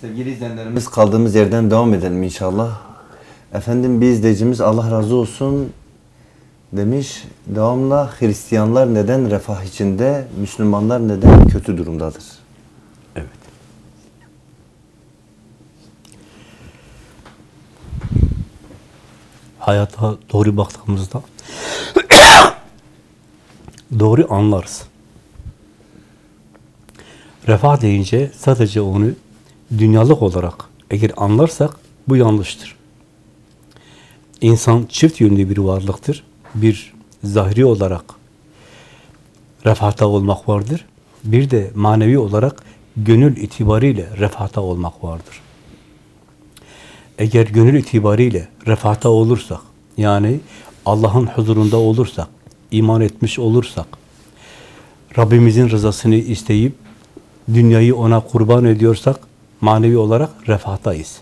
Sevgili izleyenlerimiz kaldığımız yerden devam edelim inşallah. Efendim bir izleyicimiz Allah razı olsun demiş. Devamla Hristiyanlar neden refah içinde, Müslümanlar neden kötü durumdadır? Evet. Hayata doğru baktığımızda doğru anlarız. Refah deyince sadece onu dünyalık olarak eğer anlarsak bu yanlıştır. İnsan çift yönlü bir varlıktır. Bir zahiri olarak refahta olmak vardır. Bir de manevi olarak gönül itibariyle refahta olmak vardır. Eğer gönül itibariyle refahta olursak, yani Allah'ın huzurunda olursak, iman etmiş olursak, Rabbimizin rızasını isteyip dünyayı ona kurban ediyorsak, manevi olarak refahtayız.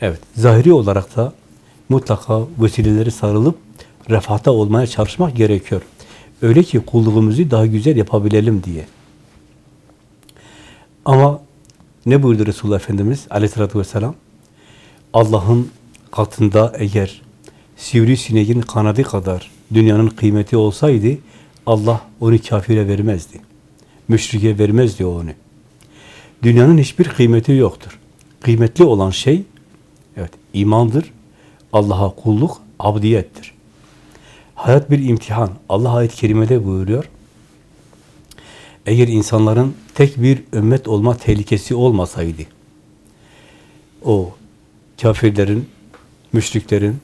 Evet, zahiri olarak da mutlaka vesileleri sarılıp refahta olmaya çalışmak gerekiyor. Öyle ki kulluğumuzu daha güzel yapabilelim diye. Ama ne buyurdu Resulullah Efendimiz aleyhissalatü vesselam? Allah'ın katında eğer sivrisineğin kanadı kadar dünyanın kıymeti olsaydı Allah onu kafire vermezdi. Müşrike vermezdi onu. Dünyanın hiçbir kıymeti yoktur. Kıymetli olan şey evet imandır. Allah'a kulluk abdiyettir. Hayat bir imtihan. Allah ayet-i kerimede buyuruyor. Eğer insanların tek bir ümmet olma tehlikesi olmasaydı, o kafirlerin, müşriklerin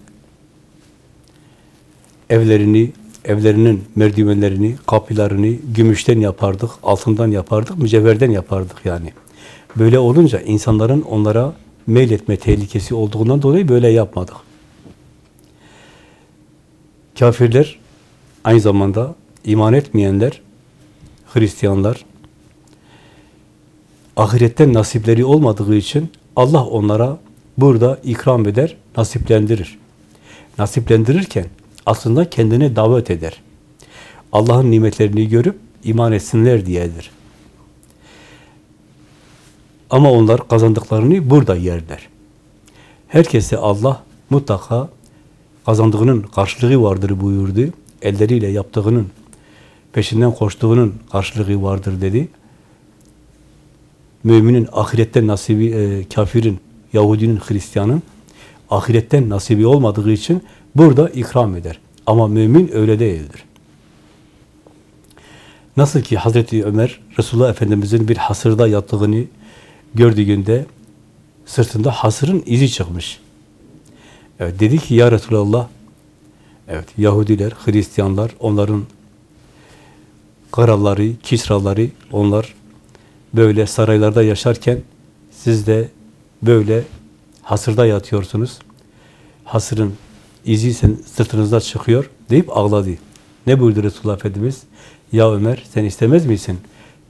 evlerini, evlerinin merdivenlerini, kapılarını gümüşten yapardık, altından yapardık, mücevherden yapardık yani. Böyle olunca insanların onlara meyletme tehlikesi olduğundan dolayı böyle yapmadık. Kafirler, aynı zamanda iman etmeyenler, Hristiyanlar, ahiretten nasipleri olmadığı için Allah onlara burada ikram eder, nasiplendirir. Nasiplendirirken aslında kendine davet eder. Allah'ın nimetlerini görüp iman etsinler diyedir. Ama onlar kazandıklarını burada yerler. Herkese Allah mutlaka kazandığının karşılığı vardır buyurdu. Elleriyle yaptığının, peşinden koştuğunun karşılığı vardır dedi. Müminin ahiretten nasibi, e, kafirin, Yahudinin, Hristiyanın ahiretten nasibi olmadığı için burada ikram eder. Ama mümin öyle değildir. Nasıl ki Hazreti Ömer, Resulullah Efendimiz'in bir hasırda yattığını gördüğünde sırtında hasırın izi çıkmış. Evet, dedi ki ya Resulallah, evet Yahudiler, Hristiyanlar, onların kralları, kisraları, onlar böyle saraylarda yaşarken siz de böyle hasırda yatıyorsunuz. Hasırın izi sırtınızda çıkıyor deyip ağladı. Ne buyurdu Resulullah Efendimiz? Ya Ömer sen istemez misin?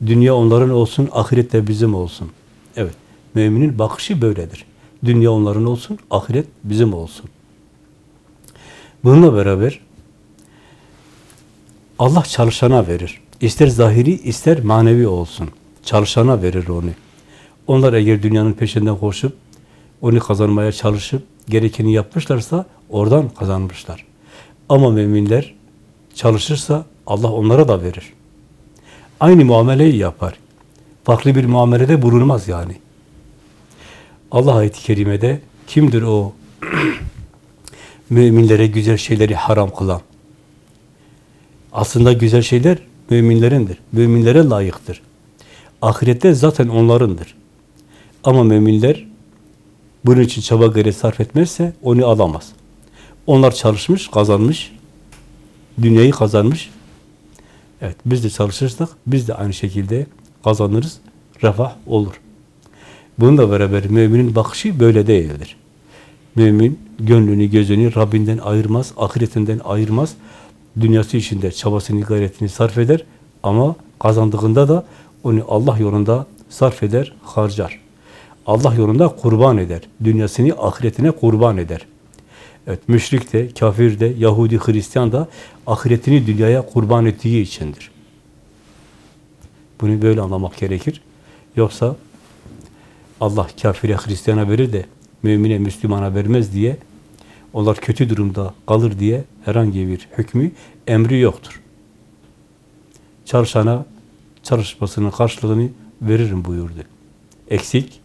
Dünya onların olsun, ahiret de bizim olsun. Evet, müminin bakışı böyledir. Dünya onların olsun, ahiret bizim olsun. Bununla beraber Allah çalışana verir. İster zahiri, ister manevi olsun. Çalışana verir onu. Onlar eğer dünyanın peşinden koşup, onu kazanmaya çalışıp, gerekeni yapmışlarsa oradan kazanmışlar. Ama müminler çalışırsa Allah onlara da verir. Aynı muameleyi yapar. Farklı bir muamelede bulunmaz yani. Allah ayet-i kerimede kimdir o müminlere güzel şeyleri haram kılan? Aslında güzel şeyler müminlerindir. Müminlere layıktır. Ahirette zaten onlarındır. Ama müminler bunun için çaba gayret sarf etmezse onu alamaz. Onlar çalışmış, kazanmış, dünyayı kazanmış. Evet, biz de çalışırsak biz de aynı şekilde kazanırız, refah olur. Bununla beraber müminin bakışı böyle değildir. Mümin gönlünü, gözünü Rabbinden ayırmaz, ahiretinden ayırmaz. Dünyası içinde çabasını, gayretini sarf eder ama kazandığında da onu Allah yolunda sarf eder, harcar. Allah yolunda kurban eder. Dünyasını ahiretine kurban eder. Evet, müşrik de, kafir de, Yahudi, Hristiyan da ahiretini dünyaya kurban ettiği içindir. Bunu böyle anlamak gerekir. Yoksa Allah kafire, Hristiyana verir de mümine, Müslümana vermez diye onlar kötü durumda kalır diye herhangi bir hükmü, emri yoktur. Çalışana çalışmasının karşılığını veririm buyurdu. Eksik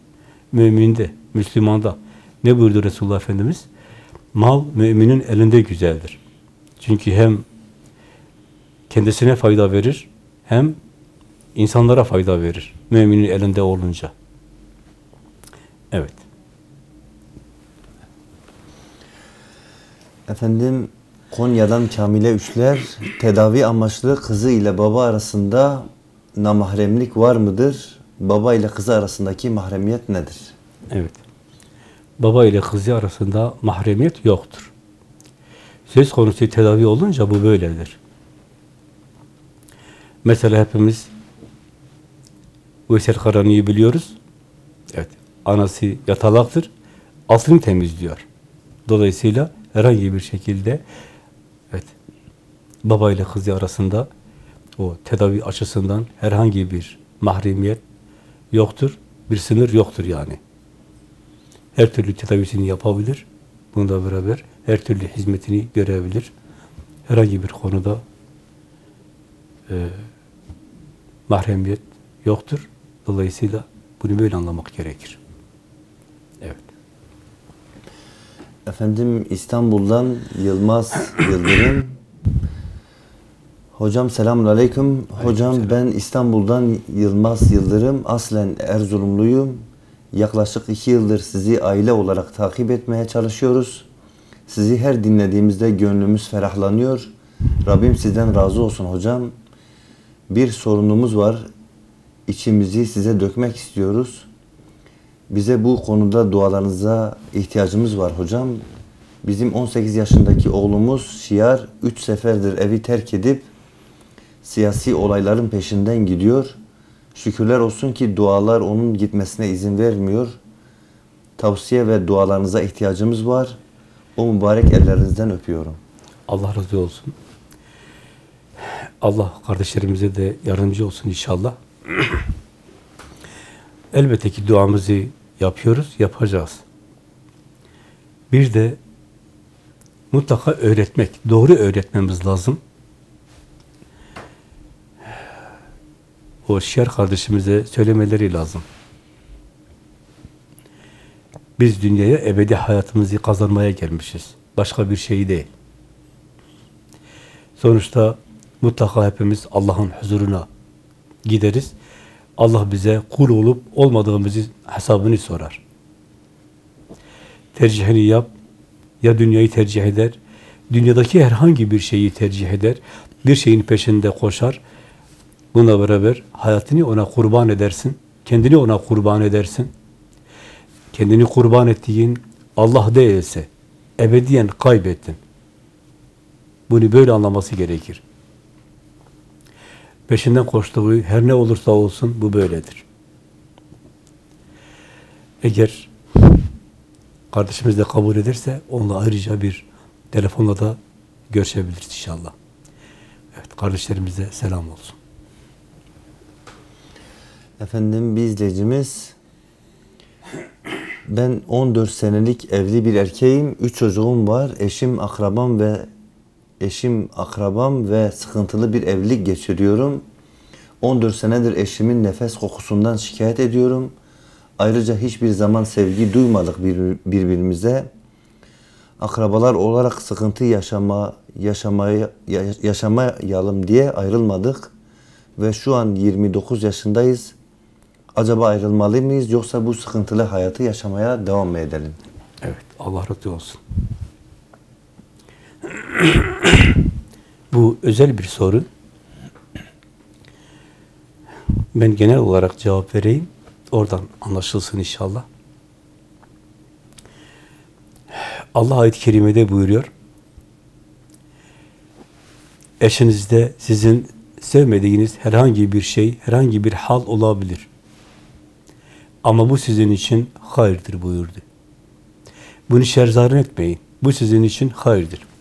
müminde, Müslümanda. Ne buyurdu Resulullah Efendimiz? Mal müminin elinde güzeldir. Çünkü hem kendisine fayda verir, hem insanlara fayda verir. Müminin elinde olunca. Evet. Efendim Konya'dan Kamile Üçler tedavi amaçlı kızı ile baba arasında namahremlik var mıdır? Baba ile kızı arasındaki mahremiyet nedir? Evet. Baba ile kızı arasında mahremiyet yoktur. Söz konusu tedavi olunca bu böyledir. Mesela hepimiz Veysel Karani'yi biliyoruz. Evet. Anası yatalaktır. Aslını temizliyor. Dolayısıyla herhangi bir şekilde evet baba ile kızı arasında o tedavi açısından herhangi bir mahremiyet yoktur. Bir sınır yoktur yani. Her türlü tedavisini yapabilir. Bununla beraber her türlü hizmetini görebilir. Herhangi bir konuda e, mahremiyet yoktur. Dolayısıyla bunu böyle anlamak gerekir. Evet. Efendim İstanbul'dan Yılmaz Yıldırım. Hocam selamun aleyküm. Hocam ben İstanbul'dan Yılmaz Yıldırım. Aslen Erzurumluyum. Yaklaşık iki yıldır sizi aile olarak takip etmeye çalışıyoruz. Sizi her dinlediğimizde gönlümüz ferahlanıyor. Rabbim sizden razı olsun hocam. Bir sorunumuz var. İçimizi size dökmek istiyoruz. Bize bu konuda dualarınıza ihtiyacımız var hocam. Bizim 18 yaşındaki oğlumuz Şiar 3 seferdir evi terk edip siyasi olayların peşinden gidiyor. Şükürler olsun ki dualar onun gitmesine izin vermiyor. Tavsiye ve dualarınıza ihtiyacımız var. O mübarek ellerinizden öpüyorum. Allah razı olsun. Allah kardeşlerimize de yardımcı olsun inşallah. Elbette ki duamızı yapıyoruz, yapacağız. Bir de mutlaka öğretmek, doğru öğretmemiz lazım. O şiar kardeşimize söylemeleri lazım. Biz dünyaya ebedi hayatımızı kazanmaya gelmişiz. Başka bir şey değil. Sonuçta mutlaka hepimiz Allah'ın huzuruna gideriz. Allah bize kul olup olmadığımızı hesabını sorar. Tercihini yap, ya dünyayı tercih eder, dünyadaki herhangi bir şeyi tercih eder, bir şeyin peşinde koşar, bununla beraber hayatını ona kurban edersin, kendini ona kurban edersin. Kendini kurban ettiğin Allah değilse, ebediyen kaybettin. Bunu böyle anlaması gerekir. Peşinden koştuğu her ne olursa olsun bu böyledir. Eğer kardeşimiz de kabul ederse onunla ayrıca bir telefonla da görüşebiliriz inşallah. Evet kardeşlerimize selam olsun. Efendim bir izleyicimiz ben 14 senelik evli bir erkeğim. 3 çocuğum var. Eşim akrabam ve eşim akrabam ve sıkıntılı bir evlilik geçiriyorum. 14 senedir eşimin nefes kokusundan şikayet ediyorum. Ayrıca hiçbir zaman sevgi duymadık bir- birbirimize. Akrabalar olarak sıkıntı yaşama yaşamaya ya- yaşamayalım diye ayrılmadık ve şu an 29 yaşındayız. Acaba ayrılmalı mıyız yoksa bu sıkıntılı hayatı yaşamaya devam mı edelim? Evet, Allah razı olsun. Bu özel bir sorun. Ben genel olarak cevap vereyim. Oradan anlaşılsın inşallah. Allah ayet-i kerimede buyuruyor. Eşinizde sizin sevmediğiniz herhangi bir şey, herhangi bir hal olabilir. Ama bu sizin için hayırdır buyurdu. Bunu şerzarın etmeyin. Bu sizin için hayırdır.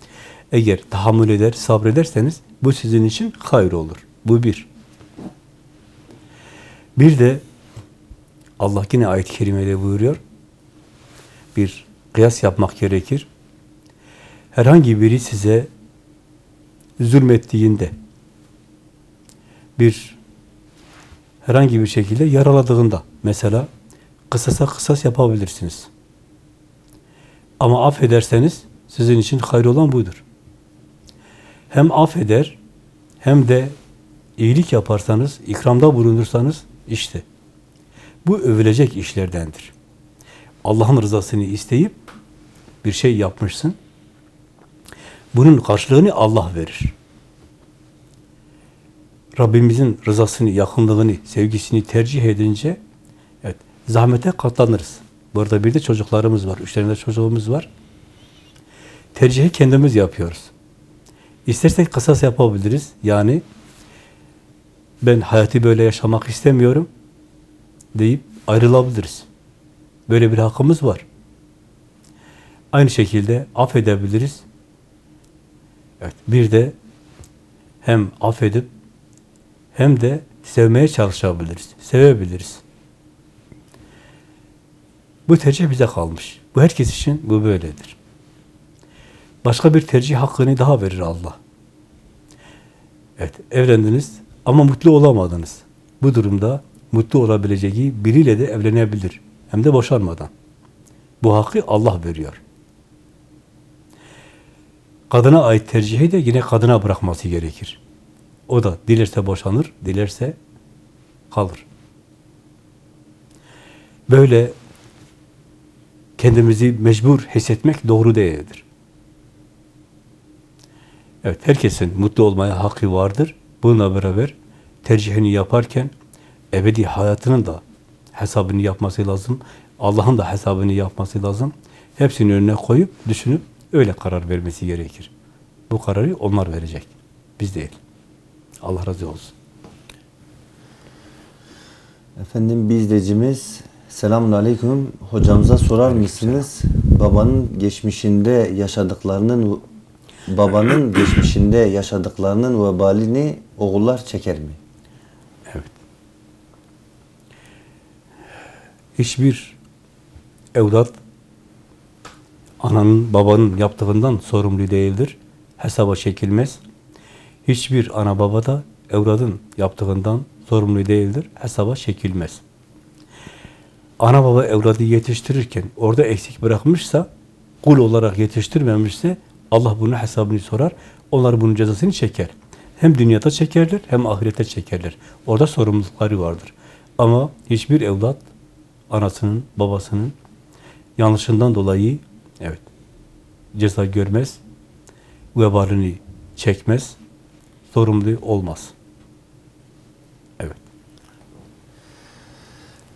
Eğer tahammül eder, sabrederseniz bu sizin için hayır olur. Bu bir. Bir de Allah yine ayet-i kerimede buyuruyor. Bir kıyas yapmak gerekir. Herhangi biri size zulmettiğinde bir herhangi bir şekilde yaraladığında mesela kısasa kısas yapabilirsiniz. Ama affederseniz sizin için hayır olan budur. Hem affeder hem de iyilik yaparsanız, ikramda bulunursanız işte bu övülecek işlerdendir. Allah'ın rızasını isteyip bir şey yapmışsın. Bunun karşılığını Allah verir. Rabbimizin rızasını, yakınlığını, sevgisini tercih edince evet, zahmete katlanırız. Bu arada bir de çocuklarımız var. Üç tane çocuğumuz var. Tercihi kendimiz yapıyoruz. İstersek kısas yapabiliriz. Yani ben hayatı böyle yaşamak istemiyorum deyip ayrılabiliriz. Böyle bir hakkımız var. Aynı şekilde affedebiliriz. Evet, bir de hem affedip hem de sevmeye çalışabiliriz. Sevebiliriz. Bu tercih bize kalmış. Bu herkes için bu böyledir. Başka bir tercih hakkını daha verir Allah. Evet, evlendiniz ama mutlu olamadınız. Bu durumda mutlu olabileceği biriyle de evlenebilir. Hem de boşanmadan. Bu hakkı Allah veriyor. Kadına ait tercihi de yine kadına bırakması gerekir. O da dilerse boşanır, dilerse kalır. Böyle kendimizi mecbur hissetmek doğru değildir. Evet, herkesin mutlu olmaya hakkı vardır. Bununla beraber tercihini yaparken ebedi hayatının da hesabını yapması lazım. Allah'ın da hesabını yapması lazım. Hepsini önüne koyup, düşünüp öyle karar vermesi gerekir. Bu kararı onlar verecek. Biz değil. Allah razı olsun. Efendim bir izleyicimiz Selamun Aleyküm. Hocamıza sorar mısınız? Babanın geçmişinde yaşadıklarının babanın geçmişinde yaşadıklarının vebalini oğullar çeker mi? Evet. Hiçbir evlat ananın, babanın yaptığından sorumlu değildir. Hesaba çekilmez. Hiçbir ana baba da evladın yaptığından sorumlu değildir. Hesaba çekilmez. Ana baba evladı yetiştirirken orada eksik bırakmışsa, kul olarak yetiştirmemişse Allah bunun hesabını sorar. Onlar bunun cezasını çeker. Hem dünyada çekerler hem ahirete çekerler. Orada sorumlulukları vardır. Ama hiçbir evlat anasının, babasının yanlışından dolayı evet ceza görmez, vebalini çekmez, sorumlu olmaz. Evet.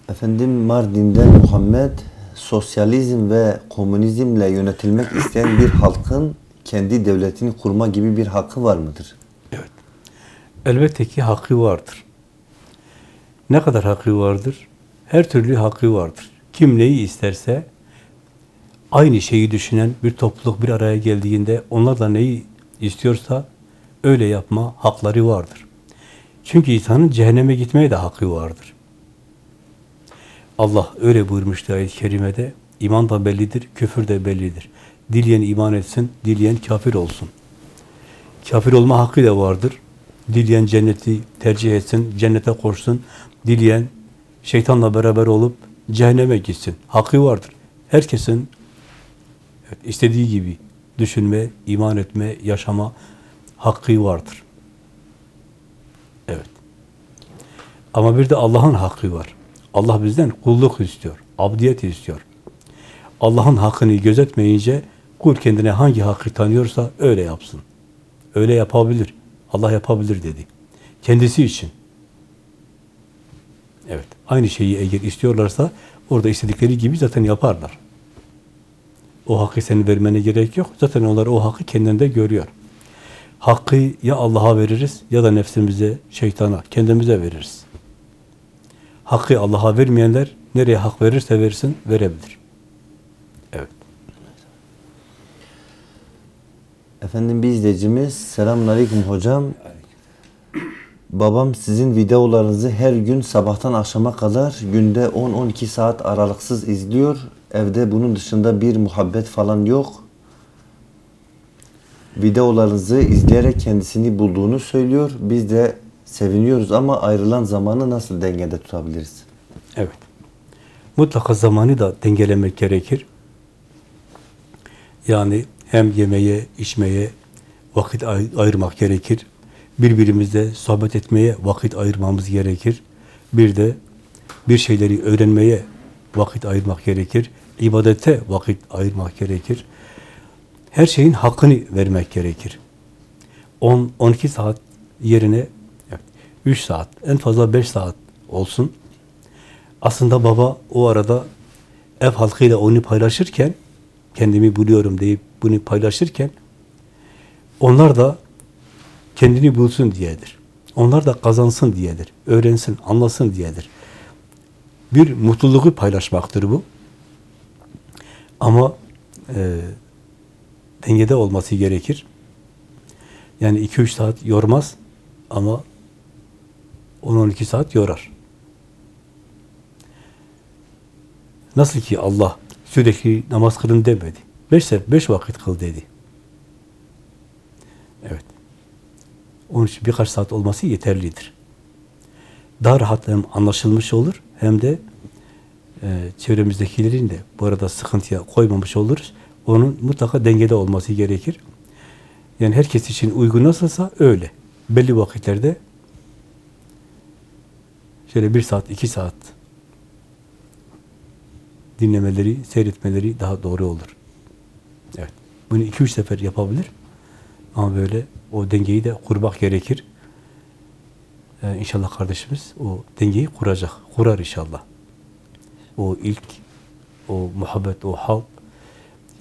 Efendim Mardin'den Muhammed sosyalizm ve komünizmle yönetilmek isteyen bir halkın kendi devletini kurma gibi bir hakkı var mıdır? Evet. Elbette ki hakkı vardır. Ne kadar hakkı vardır? Her türlü hakkı vardır. Kim neyi isterse aynı şeyi düşünen bir topluluk bir araya geldiğinde onlar da neyi istiyorsa öyle yapma hakları vardır. Çünkü insanın cehenneme gitmeye de hakkı vardır. Allah öyle buyurmuştu ayet-i kerimede. İman da bellidir, küfür de bellidir. Dileyen iman etsin, dileyen kafir olsun. Kafir olma hakkı da vardır. Dileyen cenneti tercih etsin, cennete koşsun. Dileyen şeytanla beraber olup cehenneme gitsin. Hakkı vardır. Herkesin istediği gibi düşünme, iman etme, yaşama hakkı vardır. Evet. Ama bir de Allah'ın hakkı var. Allah bizden kulluk istiyor, abdiyet istiyor. Allah'ın hakkını gözetmeyince kul kendine hangi hakkı tanıyorsa öyle yapsın. Öyle yapabilir. Allah yapabilir dedi. Kendisi için. Evet. Aynı şeyi eğer istiyorlarsa orada istedikleri gibi zaten yaparlar. O hakkı senin vermene gerek yok. Zaten onlar o hakkı kendinde görüyor. Hakkı ya Allah'a veririz ya da nefsimize, şeytana, kendimize veririz. Hakkı Allah'a vermeyenler nereye hak verirse versin, verebilir. Efendim bir izleyicimiz Selamun Aleyküm hocam. Babam sizin videolarınızı her gün sabahtan akşama kadar günde 10-12 saat aralıksız izliyor. Evde bunun dışında bir muhabbet falan yok. Videolarınızı izleyerek kendisini bulduğunu söylüyor. Biz de seviniyoruz ama ayrılan zamanı nasıl dengede tutabiliriz? Evet. Mutlaka zamanı da dengelemek gerekir. Yani hem yemeye, içmeye vakit ay- ayırmak gerekir. Birbirimizle sohbet etmeye vakit ayırmamız gerekir. Bir de bir şeyleri öğrenmeye vakit ayırmak gerekir. İbadete vakit ayırmak gerekir. Her şeyin hakkını vermek gerekir. 10-12 saat yerine evet, 3 saat, en fazla 5 saat olsun. Aslında baba o arada ev halkıyla onu paylaşırken, kendimi buluyorum deyip bunu paylaşırken, onlar da kendini bulsun diyedir. Onlar da kazansın diyedir. Öğrensin, anlasın diyedir. Bir mutluluğu paylaşmaktır bu. Ama e, dengede olması gerekir. Yani 2-3 saat yormaz ama 10-12 saat yorar. Nasıl ki Allah sürekli namaz kılın demedi. Beş, beş vakit kıl dedi. Evet. Onun için birkaç saat olması yeterlidir. Daha rahat hem anlaşılmış olur hem de e, çevremizdekilerin de bu arada sıkıntıya koymamış oluruz. Onun mutlaka dengede olması gerekir. Yani herkes için uygun nasılsa öyle. Belli vakitlerde şöyle bir saat, iki saat dinlemeleri, seyretmeleri daha doğru olur. Evet. Bunu iki üç sefer yapabilir. Ama böyle o dengeyi de kurmak gerekir. Ee, inşallah kardeşimiz o dengeyi kuracak. Kurar inşallah. O ilk, o muhabbet, o hal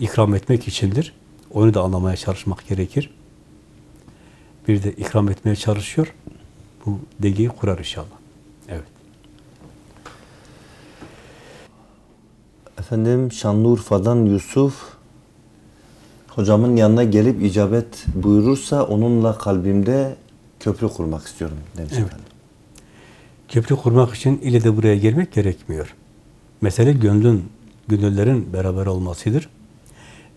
ikram etmek içindir. Onu da anlamaya çalışmak gerekir. Bir de ikram etmeye çalışıyor. Bu dengeyi kurar inşallah. Evet. Efendim Şanlıurfa'dan Yusuf hocamın yanına gelip icabet buyurursa onunla kalbimde köprü kurmak istiyorum demiş Evet. efendim. Köprü kurmak için ile de buraya gelmek gerekmiyor. Mesele gönlün, gönüllerin beraber olmasıdır.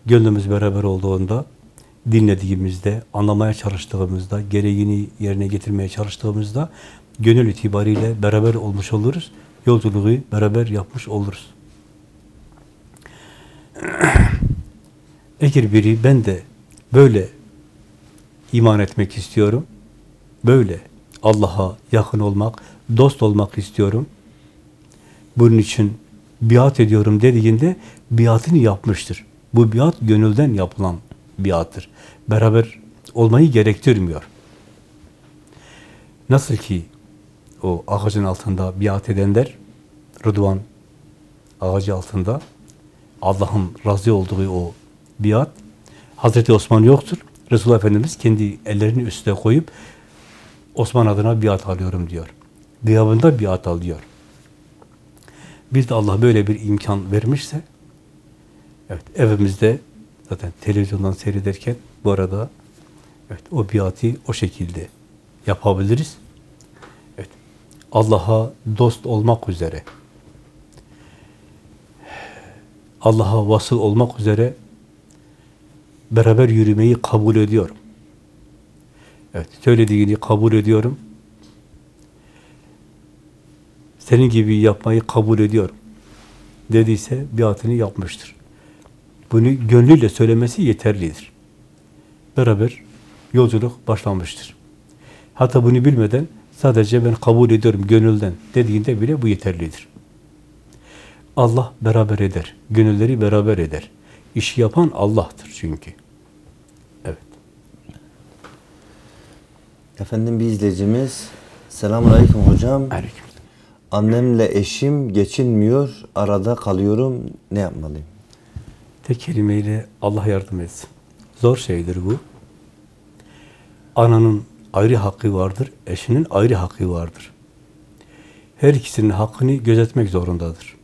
Gönlümüz beraber olduğunda, dinlediğimizde, anlamaya çalıştığımızda, gereğini yerine getirmeye çalıştığımızda gönül itibariyle beraber olmuş oluruz. Yolculuğu beraber yapmış oluruz. Eğer biri ben de böyle iman etmek istiyorum, böyle Allah'a yakın olmak, dost olmak istiyorum, bunun için biat ediyorum dediğinde biatını yapmıştır. Bu biat gönülden yapılan biattır. Beraber olmayı gerektirmiyor. Nasıl ki o ağacın altında biat edenler, Rıdvan ağacı altında Allah'ın razı olduğu o biat, Hazreti Osman yoktur. Resulullah Efendimiz kendi ellerini üstüne koyup Osman adına biat alıyorum diyor. Gıyabında biat alıyor. Biz de Allah böyle bir imkan vermişse evet evimizde zaten televizyondan seyrederken bu arada evet o biatı o şekilde yapabiliriz. Evet. Allah'a dost olmak üzere Allah'a vasıl olmak üzere beraber yürümeyi kabul ediyorum. Evet, söylediğini kabul ediyorum. Senin gibi yapmayı kabul ediyorum. Dediyse biatını yapmıştır. Bunu gönlüyle söylemesi yeterlidir. Beraber yolculuk başlamıştır. Hatta bunu bilmeden sadece ben kabul ediyorum gönülden dediğinde bile bu yeterlidir. Allah beraber eder. Gönülleri beraber eder. İşi yapan Allah'tır çünkü. Evet. Efendim bir izleyicimiz Selamun Aleyküm hocam. Aleyküm. Annemle eşim geçinmiyor. Arada kalıyorum. Ne yapmalıyım? Tek kelimeyle Allah yardım etsin. Zor şeydir bu. Ananın ayrı hakkı vardır, eşinin ayrı hakkı vardır. Her ikisinin hakkını gözetmek zorundadır.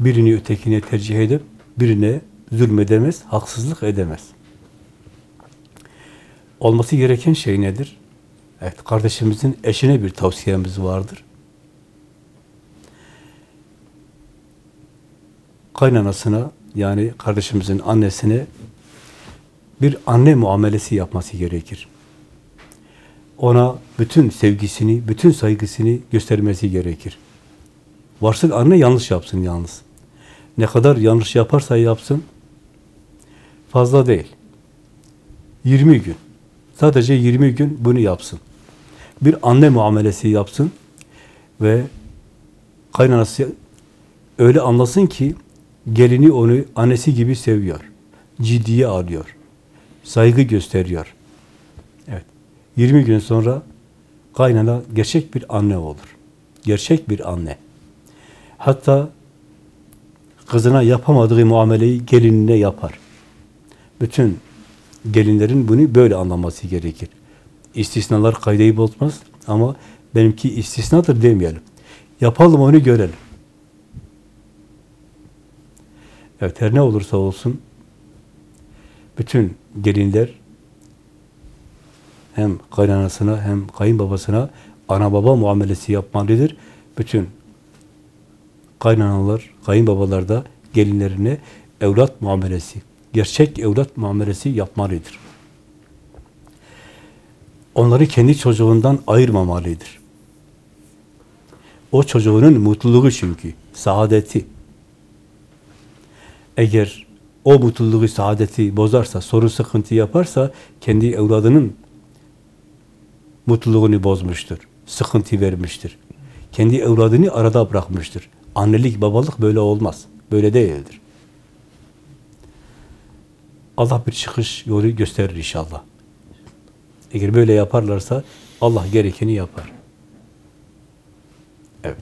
Birini ötekine tercih edip, birine zulmedemez, haksızlık edemez. Olması gereken şey nedir? Evet, kardeşimizin eşine bir tavsiyemiz vardır. Kaynanasına yani kardeşimizin annesine bir anne muamelesi yapması gerekir. Ona bütün sevgisini, bütün saygısını göstermesi gerekir. Varsın anne yanlış yapsın yalnız. Ne kadar yanlış yaparsa yapsın, fazla değil. 20 gün. Sadece 20 gün bunu yapsın. Bir anne muamelesi yapsın ve kaynanası öyle anlasın ki gelini onu annesi gibi seviyor. Ciddiye alıyor. Saygı gösteriyor. Evet. 20 gün sonra kaynana gerçek bir anne olur. Gerçek bir anne. Hatta kızına yapamadığı muameleyi gelinine yapar. Bütün gelinlerin bunu böyle anlaması gerekir. İstisnalar kaydeyi bozmaz ama benimki istisnadır demeyelim. Yapalım onu görelim. Evet her ne olursa olsun bütün gelinler hem kaynanasına hem kayınbabasına ana baba muamelesi yapmalıdır. Bütün kaynanalar, kayınbabalar da gelinlerine evlat muamelesi, gerçek evlat muamelesi yapmalıdır. Onları kendi çocuğundan ayırmamalıdır. O çocuğunun mutluluğu çünkü, saadeti. Eğer o mutluluğu, saadeti bozarsa, sorun sıkıntı yaparsa kendi evladının mutluluğunu bozmuştur. Sıkıntı vermiştir. Kendi evladını arada bırakmıştır. Annelik, babalık böyle olmaz. Böyle değildir. Allah bir çıkış yolu gösterir inşallah. Eğer böyle yaparlarsa Allah gerekeni yapar. Evet.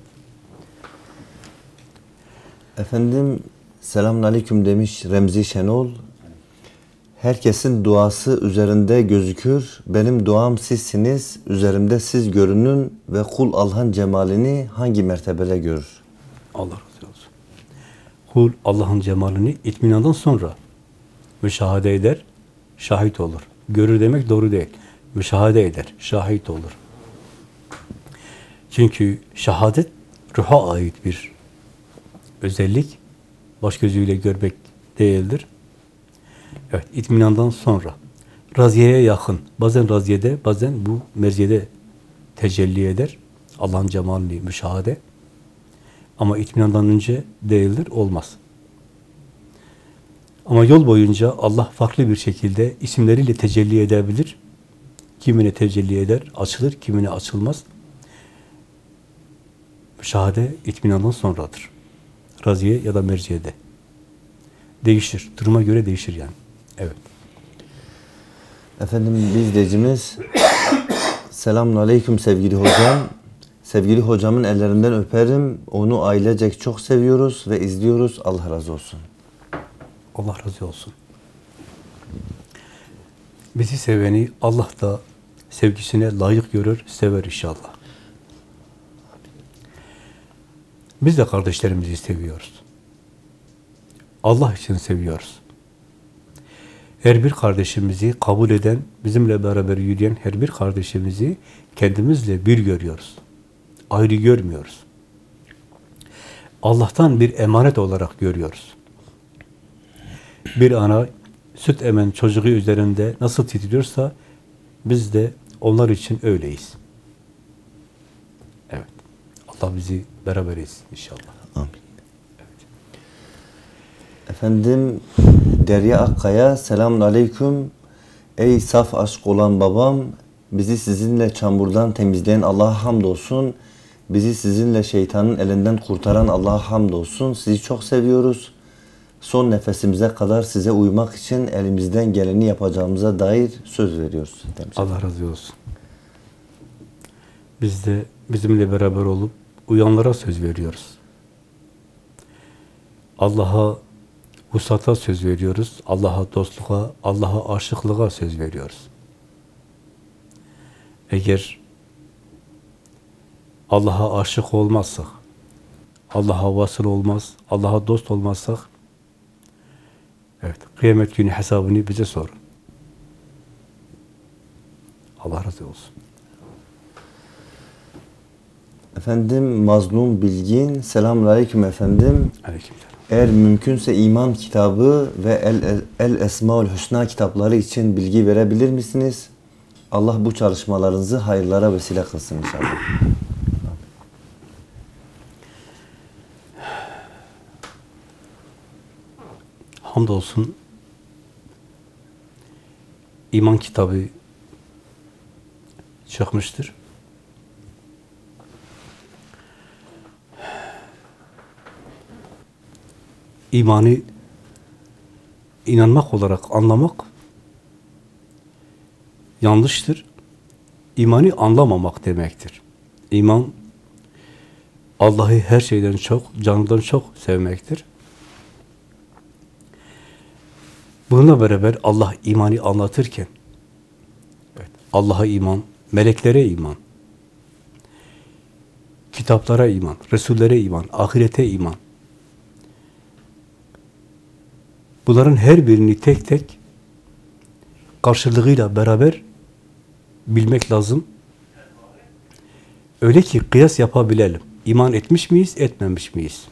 Efendim selamun aleyküm demiş Remzi Şenol. Herkesin duası üzerinde gözükür. Benim duam sizsiniz. Üzerimde siz görünün ve kul Allah'ın cemalini hangi mertebede görür? Allah razı olsun. Kul Allah'ın cemalini itminandan sonra müşahede eder, şahit olur. Görür demek doğru değil. Müşahede eder, şahit olur. Çünkü şehadet ruha ait bir özellik. Baş gözüyle görmek değildir. Evet, itminandan sonra. Raziyeye yakın. Bazen raziyede, bazen bu merziyede tecelli eder. Allah'ın cemalini müşahede. Ama itminandan önce değildir, olmaz. Ama yol boyunca Allah farklı bir şekilde isimleriyle tecelli edebilir. Kimine tecelli eder, açılır, kimine açılmaz. Müşahede itminandan sonradır. Raziye ya da merciyede. Değişir. Duruma göre değişir yani. Evet. Efendim bir izleyicimiz selamun aleyküm sevgili hocam. Sevgili hocamın ellerinden öperim. Onu ailecek çok seviyoruz ve izliyoruz. Allah razı olsun. Allah razı olsun. Bizi seveni Allah da sevgisine layık görür, sever inşallah. Biz de kardeşlerimizi seviyoruz. Allah için seviyoruz. Her bir kardeşimizi kabul eden, bizimle beraber yürüyen her bir kardeşimizi kendimizle bir görüyoruz. Ayrı görmüyoruz. Allah'tan bir emanet olarak görüyoruz. Bir ana süt emen çocuğu üzerinde nasıl titriyorsa biz de onlar için öyleyiz. Evet. Allah bizi beraber etsin inşallah. Amin. Efendim Derya Akkaya selamun aleyküm. Ey saf aşk olan babam bizi sizinle çamurdan temizleyen Allah'a hamdolsun. Bizi sizinle şeytanın elinden kurtaran Allah'a hamdolsun. Sizi çok seviyoruz. Son nefesimize kadar size uymak için elimizden geleni yapacağımıza dair söz veriyoruz. demiş. Allah razı olsun. Biz de bizimle beraber olup uyanlara söz veriyoruz. Allah'a vusata söz veriyoruz. Allah'a dostluğa, Allah'a aşıklığa söz veriyoruz. Eğer Allah'a aşık olmazsak, Allah'a vasıl olmaz, Allah'a dost olmazsak, evet, kıyamet günü hesabını bize sorun. Allah razı olsun. Efendim Mazlum Bilgin. Selamun Aleyküm efendim. Aleykümselam. Eğer mümkünse iman kitabı ve El, El, El Esmaül Hüsna kitapları için bilgi verebilir misiniz? Allah bu çalışmalarınızı hayırlara vesile kılsın inşallah. Hamdolsun iman kitabı çıkmıştır. İmanı inanmak olarak anlamak yanlıştır. İmanı anlamamak demektir. İman Allah'ı her şeyden çok, canından çok sevmektir. Bununla beraber Allah imanı anlatırken evet, Allah'a iman, meleklere iman, kitaplara iman, Resullere iman, ahirete iman. Bunların her birini tek tek karşılığıyla beraber bilmek lazım. Öyle ki kıyas yapabilelim. İman etmiş miyiz, etmemiş miyiz?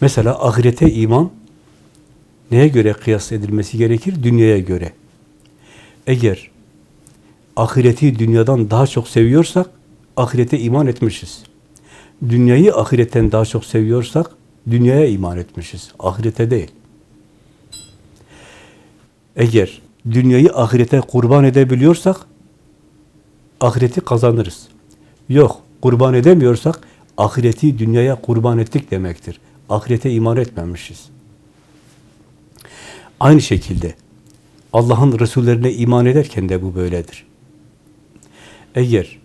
Mesela ahirete iman neye göre kıyas edilmesi gerekir? Dünyaya göre. Eğer ahireti dünyadan daha çok seviyorsak, ahirete iman etmişiz. Dünyayı ahiretten daha çok seviyorsak, dünyaya iman etmişiz. Ahirete değil. Eğer dünyayı ahirete kurban edebiliyorsak, ahireti kazanırız. Yok, kurban edemiyorsak, ahireti dünyaya kurban ettik demektir. Ahirete iman etmemişiz. Aynı şekilde Allah'ın Resullerine iman ederken de bu böyledir. Eğer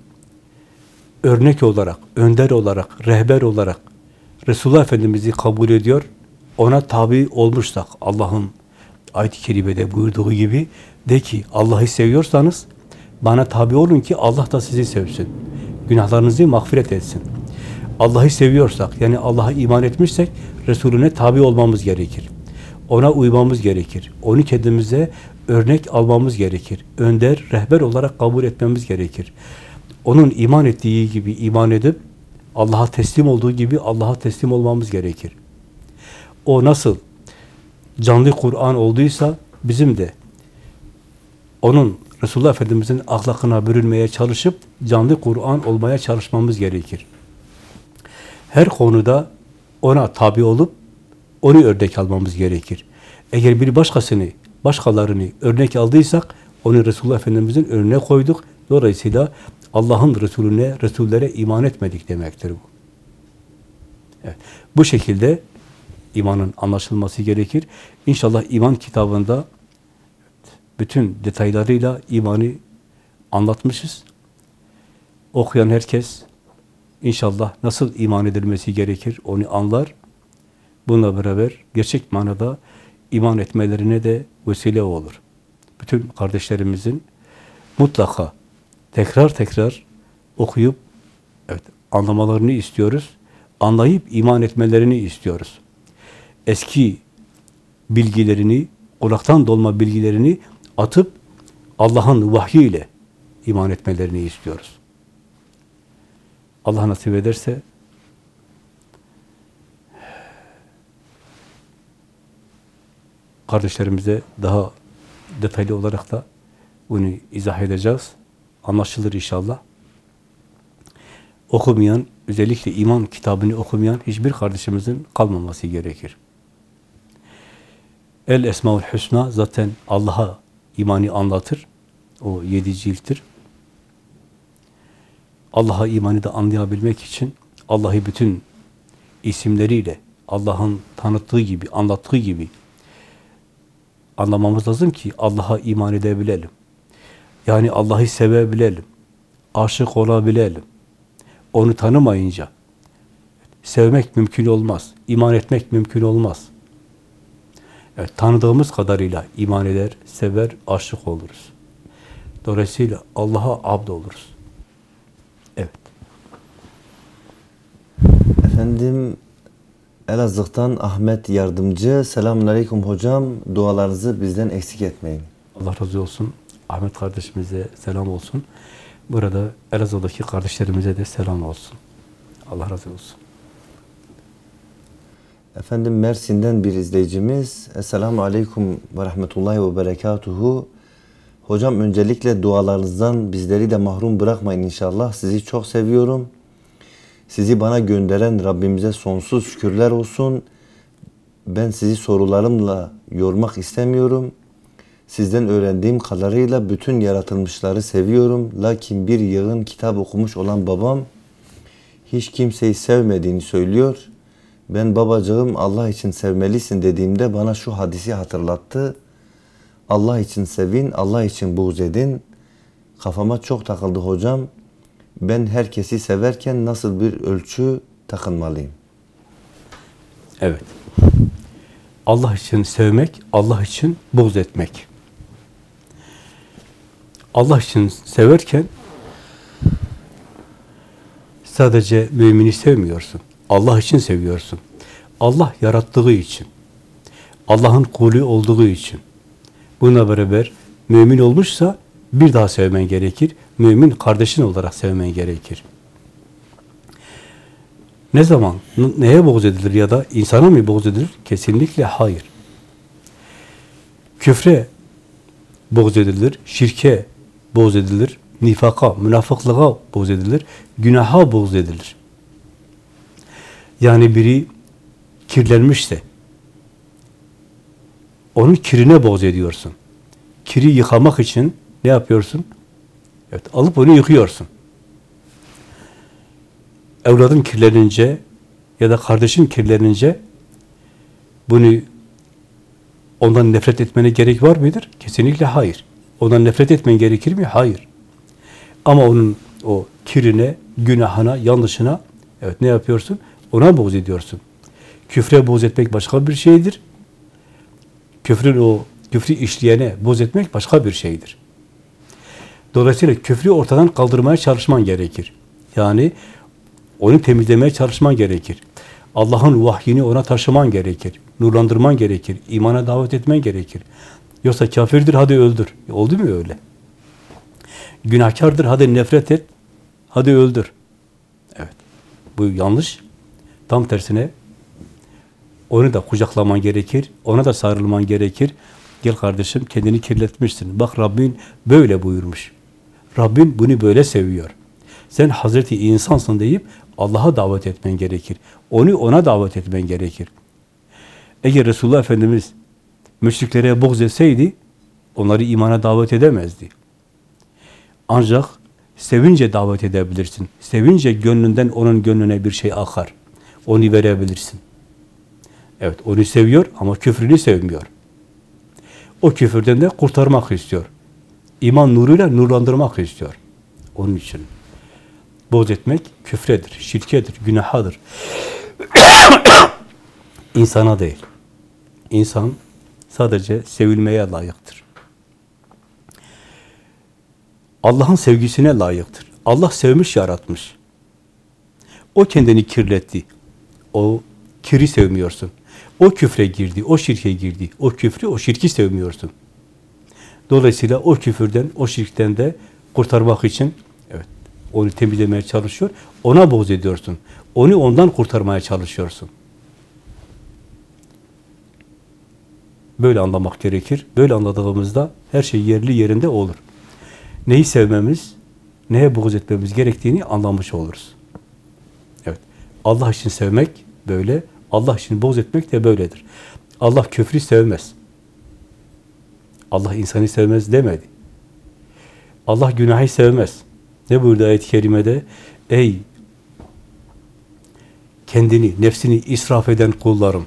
örnek olarak, önder olarak, rehber olarak Resulullah Efendimiz'i kabul ediyor, ona tabi olmuşsak Allah'ın ayet-i kerimede buyurduğu gibi de ki Allah'ı seviyorsanız bana tabi olun ki Allah da sizi sevsin. Günahlarınızı mağfiret etsin. Allah'ı seviyorsak yani Allah'a iman etmişsek Resulüne tabi olmamız gerekir. Ona uymamız gerekir. Onu kendimize örnek almamız gerekir. Önder, rehber olarak kabul etmemiz gerekir. Onun iman ettiği gibi iman edip Allah'a teslim olduğu gibi Allah'a teslim olmamız gerekir. O nasıl canlı Kur'an olduysa bizim de onun Resulullah Efendimiz'in ahlakına bürünmeye çalışıp canlı Kur'an olmaya çalışmamız gerekir. Her konuda ona tabi olup onu örnek almamız gerekir. Eğer bir başkasını, başkalarını örnek aldıysak onu Resulullah Efendimiz'in önüne koyduk. Dolayısıyla Allah'ın Resulüne, Resullere iman etmedik demektir bu. Evet. Bu şekilde imanın anlaşılması gerekir. İnşallah iman kitabında bütün detaylarıyla imanı anlatmışız. Okuyan herkes inşallah nasıl iman edilmesi gerekir onu anlar. Bununla beraber gerçek manada iman etmelerine de vesile olur. Bütün kardeşlerimizin mutlaka tekrar tekrar okuyup evet anlamalarını istiyoruz. Anlayıp iman etmelerini istiyoruz. Eski bilgilerini, kulaktan dolma bilgilerini atıp Allah'ın vahyiyle iman etmelerini istiyoruz. Allah nasip ederse kardeşlerimize daha detaylı olarak da bunu izah edeceğiz. Anlaşılır inşallah. Okumayan, özellikle iman kitabını okumayan hiçbir kardeşimizin kalmaması gerekir. El Esmaül Hüsna zaten Allah'a imanı anlatır. O yedi cilttir. Allah'a imanı da anlayabilmek için Allah'ı bütün isimleriyle Allah'ın tanıttığı gibi, anlattığı gibi anlamamız lazım ki Allah'a iman edebilelim. Yani Allah'ı sevebilelim. Aşık olabilelim. Onu tanımayınca sevmek mümkün olmaz. iman etmek mümkün olmaz. Evet, tanıdığımız kadarıyla iman eder, sever, aşık oluruz. Dolayısıyla Allah'a abd oluruz. Evet. Efendim Elazığ'dan Ahmet Yardımcı. Selamun Aleyküm hocam. Dualarınızı bizden eksik etmeyin. Allah razı olsun. Ahmet kardeşimize selam olsun. Burada Elazığ'daki kardeşlerimize de selam olsun. Allah razı olsun. Efendim Mersin'den bir izleyicimiz. Esselamu Aleyküm ve Rahmetullahi ve Berekatuhu. Hocam öncelikle dualarınızdan bizleri de mahrum bırakmayın inşallah. Sizi çok seviyorum. Sizi bana gönderen Rabbimize sonsuz şükürler olsun. Ben sizi sorularımla yormak istemiyorum. Sizden öğrendiğim kadarıyla bütün yaratılmışları seviyorum. Lakin bir yığın kitap okumuş olan babam hiç kimseyi sevmediğini söylüyor. Ben babacığım Allah için sevmelisin dediğimde bana şu hadisi hatırlattı. Allah için sevin, Allah için buğz edin. Kafama çok takıldı hocam. Ben herkesi severken nasıl bir ölçü takınmalıyım? Evet. Allah için sevmek, Allah için buğz etmek. Allah için severken sadece mümini sevmiyorsun. Allah için seviyorsun. Allah yarattığı için. Allah'ın kulü olduğu için. Buna beraber mümin olmuşsa bir daha sevmen gerekir. Mümin kardeşin olarak sevmen gerekir. Ne zaman, neye boğz edilir ya da insana mı boğz edilir? Kesinlikle hayır. Küfre boğz edilir, şirke boğz edilir, nifaka, münafıklığa boğz edilir, günaha boğz edilir. Yani biri kirlenmişse, onun kirine boğz ediyorsun. Kiri yıkamak için ne yapıyorsun? Evet, alıp onu yıkıyorsun. Evladın kirlenince ya da kardeşin kirlenince bunu ondan nefret etmene gerek var mıdır? Kesinlikle hayır. Ondan nefret etmen gerekir mi? Hayır. Ama onun o kirine, günahına, yanlışına evet ne yapıyorsun? Ona boğz ediyorsun. Küfre boğz etmek başka bir şeydir. Küfrün o küfrü işleyene boğz etmek başka bir şeydir. Dolayısıyla küfrü ortadan kaldırmaya çalışman gerekir. Yani onu temizlemeye çalışman gerekir. Allah'ın vahyini ona taşıman gerekir. Nurlandırman gerekir. imana davet etmen gerekir. Yoksa kafirdir hadi öldür. E, Oldu mu öyle? Günahkardır hadi nefret et. Hadi öldür. Evet. Bu yanlış. Tam tersine onu da kucaklaman gerekir. Ona da sarılman gerekir. Gel kardeşim kendini kirletmişsin. Bak Rabbin böyle buyurmuş. Rabbin bunu böyle seviyor. Sen Hazreti insansın deyip Allah'a davet etmen gerekir. Onu ona davet etmen gerekir. Eğer Resulullah Efendimiz müşriklere buğz etseydi, onları imana davet edemezdi. Ancak sevince davet edebilirsin. Sevince gönlünden onun gönlüne bir şey akar. Onu verebilirsin. Evet, onu seviyor ama küfrünü sevmiyor. O küfürden de kurtarmak istiyor. İman nuruyla nurlandırmak istiyor. Onun için. Boz etmek küfredir, şirkedir, günahadır. İnsana değil. İnsan sadece sevilmeye layıktır. Allah'ın sevgisine layıktır. Allah sevmiş, yaratmış. O kendini kirletti. O kiri sevmiyorsun. O küfre girdi, o şirke girdi. O küfrü, o şirki sevmiyorsun. Dolayısıyla o küfürden, o şirkten de kurtarmak için evet onu temizlemeye çalışıyor. Ona boz ediyorsun. Onu ondan kurtarmaya çalışıyorsun. Böyle anlamak gerekir. Böyle anladığımızda her şey yerli yerinde olur. Neyi sevmemiz, neye buğz etmemiz gerektiğini anlamış oluruz. Evet. Allah için sevmek böyle, Allah için buğz etmek de böyledir. Allah küfrü sevmez. Allah insanı sevmez demedi. Allah günahı sevmez. Ne buyurdu ayet-i kerimede? Ey kendini, nefsini israf eden kullarım.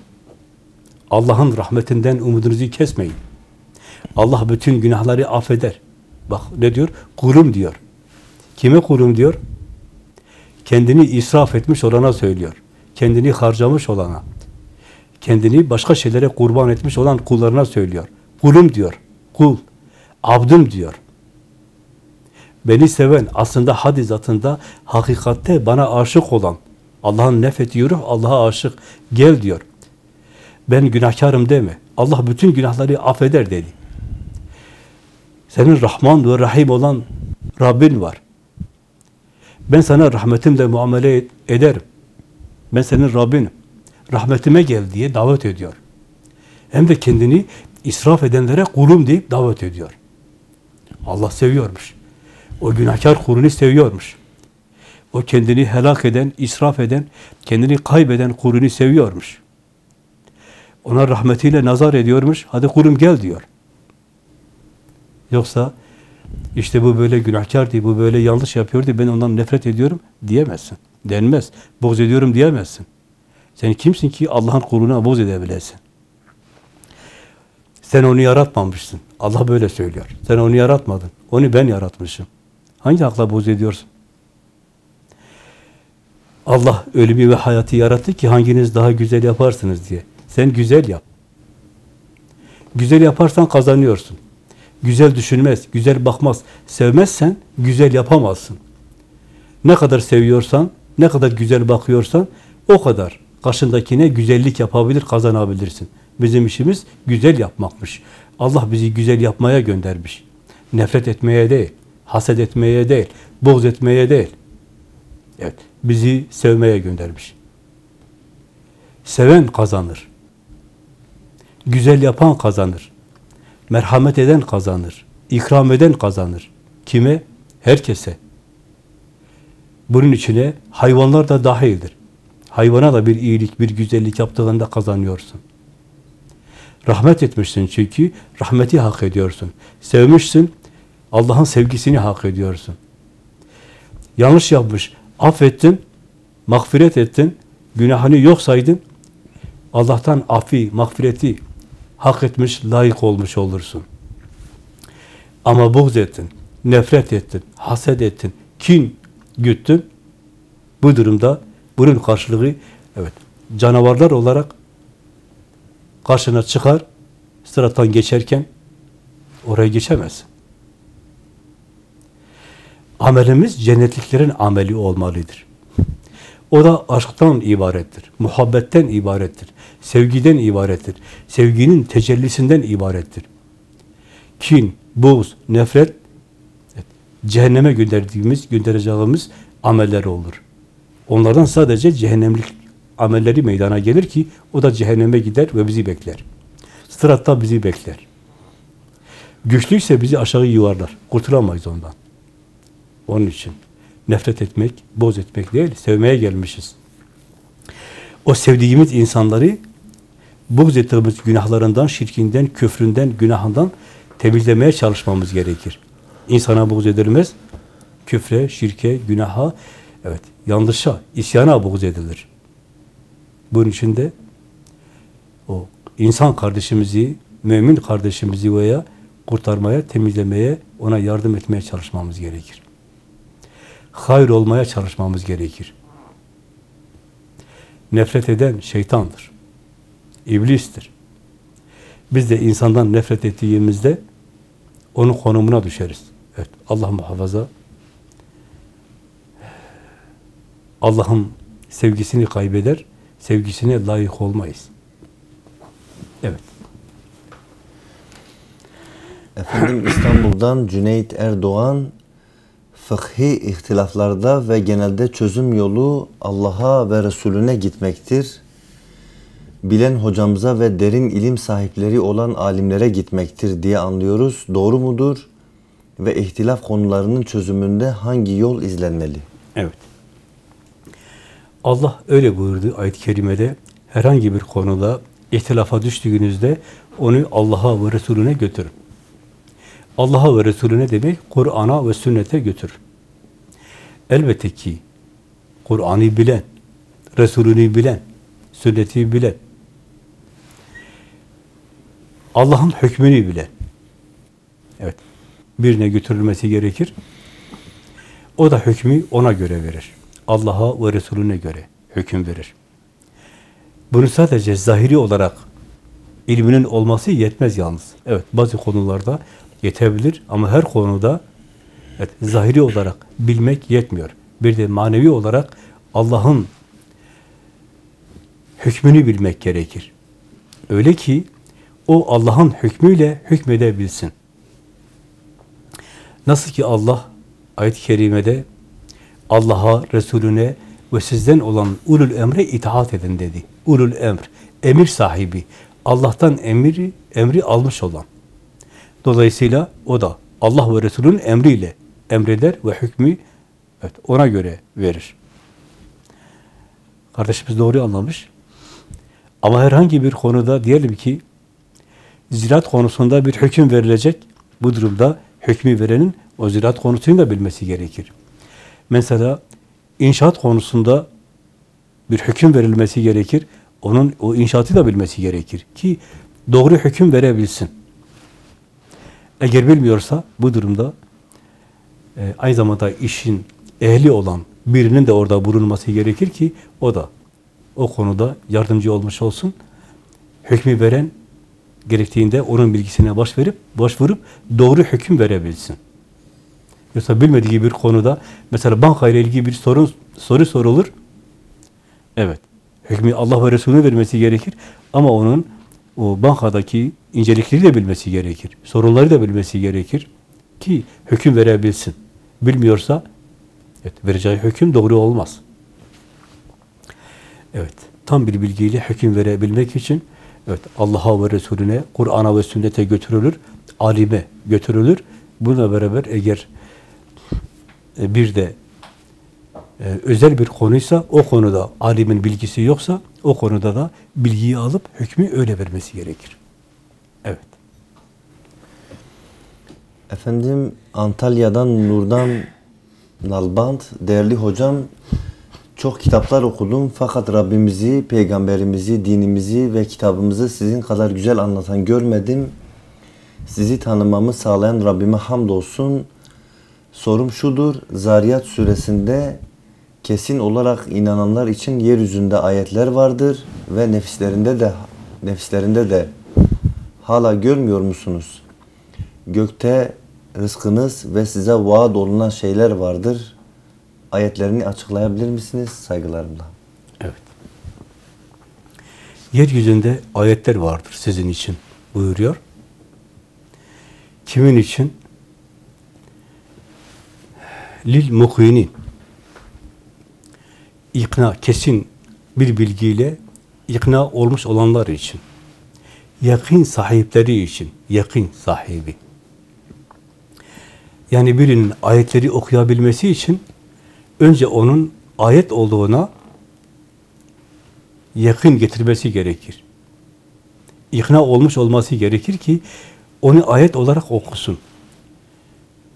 Allah'ın rahmetinden umudunuzu kesmeyin. Allah bütün günahları affeder. Bak ne diyor? Kulum diyor. Kime kulum diyor? Kendini israf etmiş olana söylüyor. Kendini harcamış olana. Kendini başka şeylere kurban etmiş olan kullarına söylüyor. Kulum diyor. Kul. Abdüm diyor. Beni seven, aslında hadi zatında, hakikatte bana aşık olan, Allah'ın nefettiği ruh Allah'a aşık. Gel diyor. Ben günahkarım deme. Allah bütün günahları affeder dedi. Senin Rahman ve Rahim olan Rabbin var. Ben sana rahmetimle muamele ederim. Ben senin Rabbinim. Rahmetime gel diye davet ediyor. Hem de kendini israf edenlere kulum deyip davet ediyor. Allah seviyormuş. O günahkar kulunu seviyormuş. O kendini helak eden, israf eden, kendini kaybeden kulunu seviyormuş. Ona rahmetiyle nazar ediyormuş. Hadi kulum gel diyor. Yoksa işte bu böyle günahkardı, bu böyle yanlış yapıyordu, ben ondan nefret ediyorum diyemezsin. Denmez. Boz ediyorum diyemezsin. Sen kimsin ki Allah'ın kuluna boz edebilesin? Sen onu yaratmamışsın. Allah böyle söylüyor. Sen onu yaratmadın. Onu ben yaratmışım. Hangi akla boz ediyorsun? Allah ölümü ve hayatı yarattı ki hanginiz daha güzel yaparsınız diye. Sen güzel yap. Güzel yaparsan kazanıyorsun. Güzel düşünmez, güzel bakmaz, sevmezsen güzel yapamazsın. Ne kadar seviyorsan, ne kadar güzel bakıyorsan o kadar karşındakine güzellik yapabilir, kazanabilirsin. Bizim işimiz güzel yapmakmış. Allah bizi güzel yapmaya göndermiş. Nefret etmeye değil, haset etmeye değil, buğz etmeye değil. Evet, bizi sevmeye göndermiş. Seven kazanır. Güzel yapan kazanır. Merhamet eden kazanır. İkram eden kazanır. Kime? Herkese. Bunun içine hayvanlar da dahildir. Hayvana da bir iyilik, bir güzellik yaptığında kazanıyorsun. Rahmet etmişsin çünkü rahmeti hak ediyorsun. Sevmişsin, Allah'ın sevgisini hak ediyorsun. Yanlış yapmış, affettin, mağfiret ettin, günahını yok saydın, Allah'tan affi, mağfireti hak etmiş, layık olmuş olursun. Ama buğz ettin, nefret ettin, haset ettin, kin güttün. Bu durumda bunun karşılığı evet canavarlar olarak karşına çıkar, sırattan geçerken oraya geçemezsin. Amelimiz cennetliklerin ameli olmalıdır. O da aşktan ibarettir, muhabbetten ibarettir, sevgiden ibarettir, sevginin tecellisinden ibarettir. Kin, buğz, nefret, cehenneme gönderdiğimiz, göndereceğimiz ameller olur. Onlardan sadece cehennemlik amelleri meydana gelir ki o da cehenneme gider ve bizi bekler. Sıratta bizi bekler. Güçlüyse bizi aşağı yuvarlar. Kurtulamayız ondan. Onun için nefret etmek, boz etmek değil, sevmeye gelmişiz. O sevdiğimiz insanları buğz ettiğimiz günahlarından, şirkinden, küfründen, günahından temizlemeye çalışmamız gerekir. İnsana buğz edilmez, küfre, şirke, günaha, evet, yanlışa, isyana buğz edilir. Bunun için de o insan kardeşimizi, mümin kardeşimizi veya kurtarmaya, temizlemeye, ona yardım etmeye çalışmamız gerekir. Hayır olmaya çalışmamız gerekir. Nefret eden şeytandır. İblistir. Biz de insandan nefret ettiğimizde onun konumuna düşeriz. Evet, Allah muhafaza. Allah'ın sevgisini kaybeder, sevgisine layık olmayız. Evet. Efendim İstanbul'dan Cüneyt Erdoğan fıkhi ihtilaflarda ve genelde çözüm yolu Allah'a ve Resulüne gitmektir. Bilen hocamıza ve derin ilim sahipleri olan alimlere gitmektir diye anlıyoruz. Doğru mudur? Ve ihtilaf konularının çözümünde hangi yol izlenmeli? Evet. Allah öyle buyurdu ayet-i kerimede. Herhangi bir konuda ihtilafa düştüğünüzde onu Allah'a ve Resulüne götürün. Allah'a ve Resulüne demek Kur'an'a ve sünnete götür. Elbette ki Kur'an'ı bilen, Resulünü bilen, sünneti bilen, Allah'ın hükmünü bilen, evet, birine götürülmesi gerekir. O da hükmü ona göre verir. Allah'a ve Resulüne göre hüküm verir. Bunu sadece zahiri olarak ilminin olması yetmez yalnız. Evet, bazı konularda yetebilir ama her konuda evet, zahiri olarak bilmek yetmiyor. Bir de manevi olarak Allah'ın hükmünü bilmek gerekir. Öyle ki o Allah'ın hükmüyle hükmedebilsin. Nasıl ki Allah ayet-i kerimede Allah'a, Resulüne ve sizden olan ulul emre itaat edin dedi. Ulul emr, emir sahibi, Allah'tan emri, emri almış olan. Dolayısıyla o da Allah ve Resulünün emriyle emreder ve hükmü evet, ona göre verir. Kardeşimiz doğru anlamış. Ama herhangi bir konuda diyelim ki ziraat konusunda bir hüküm verilecek. Bu durumda hükmü verenin o ziraat konusunu da bilmesi gerekir. Mesela inşaat konusunda bir hüküm verilmesi gerekir. Onun o inşaatı da bilmesi gerekir ki doğru hüküm verebilsin. Eğer bilmiyorsa bu durumda e, aynı zamanda işin ehli olan birinin de orada bulunması gerekir ki o da o konuda yardımcı olmuş olsun. Hükmü veren gerektiğinde onun bilgisine başverip başvurup doğru hüküm verebilsin. Yoksa bilmediği bir konuda mesela banka ile ilgili bir sorun soru sorulur. Evet. Hükmü Allah ve Resulüne vermesi gerekir ama onun o bankadaki incelikleri de bilmesi gerekir. Sorunları da bilmesi gerekir ki hüküm verebilsin. Bilmiyorsa evet, vereceği hüküm doğru olmaz. Evet. Tam bir bilgiyle hüküm verebilmek için evet Allah'a ve Resulüne, Kur'an'a ve sünnete götürülür, alime götürülür. Bununla beraber eğer bir de e, özel bir konuysa o konuda alimin bilgisi yoksa o konuda da bilgiyi alıp hükmü öyle vermesi gerekir. Evet. Efendim Antalya'dan Nurdan Nalbant, değerli hocam çok kitaplar okudum fakat Rabbimizi, peygamberimizi, dinimizi ve kitabımızı sizin kadar güzel anlatan görmedim. Sizi tanımamı sağlayan Rabbime hamdolsun. Sorum şudur, Zariyat suresinde kesin olarak inananlar için yeryüzünde ayetler vardır ve nefislerinde de nefislerinde de hala görmüyor musunuz? Gökte rızkınız ve size vaat olunan şeyler vardır. Ayetlerini açıklayabilir misiniz? Saygılarımla. Evet. Yeryüzünde ayetler vardır sizin için buyuruyor. Kimin için? Lil muhinin. İkna, kesin bir bilgiyle ikna olmuş olanlar için. Yakın sahipleri için. Yakın sahibi. Yani birinin ayetleri okuyabilmesi için önce onun ayet olduğuna yakın getirmesi gerekir. İkna olmuş olması gerekir ki onu ayet olarak okusun.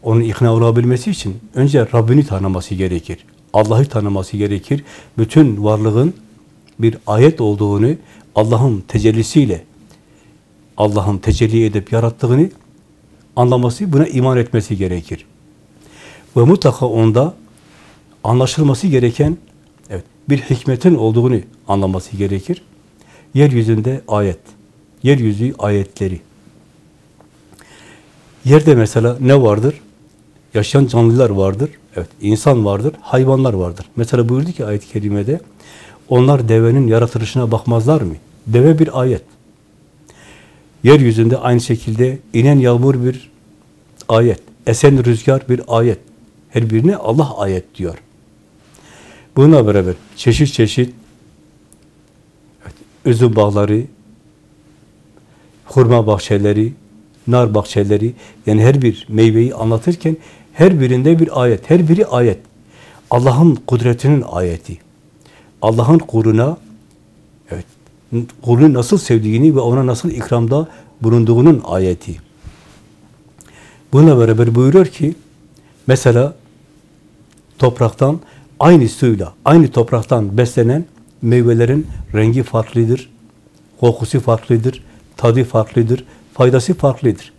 Onun ikna olabilmesi için önce Rabbini tanıması gerekir. Allah'ı tanıması gerekir. Bütün varlığın bir ayet olduğunu, Allah'ın tecellisiyle Allah'ın tecelli edip yarattığını anlaması, buna iman etmesi gerekir. Ve mutlaka onda anlaşılması gereken evet, bir hikmetin olduğunu anlaması gerekir. Yeryüzünde ayet, yeryüzü ayetleri. Yerde mesela ne vardır? Yaşayan canlılar vardır. Evet, insan vardır, hayvanlar vardır. Mesela buyurdu ki ayet-i kerimede, onlar devenin yaratılışına bakmazlar mı? Deve bir ayet. Yeryüzünde aynı şekilde inen yağmur bir ayet. Esen rüzgar bir ayet. Her birine Allah ayet diyor. Bununla beraber çeşit çeşit evet, üzüm bağları, hurma bahçeleri, nar bahçeleri, yani her bir meyveyi anlatırken her birinde bir ayet, her biri ayet. Allah'ın kudretinin ayeti. Allah'ın kuluna evet, kulunu nasıl sevdiğini ve ona nasıl ikramda bulunduğunun ayeti. Bununla beraber buyuruyor ki mesela topraktan aynı suyla, aynı topraktan beslenen meyvelerin rengi farklıdır, kokusu farklıdır, tadı farklıdır, faydası farklıdır.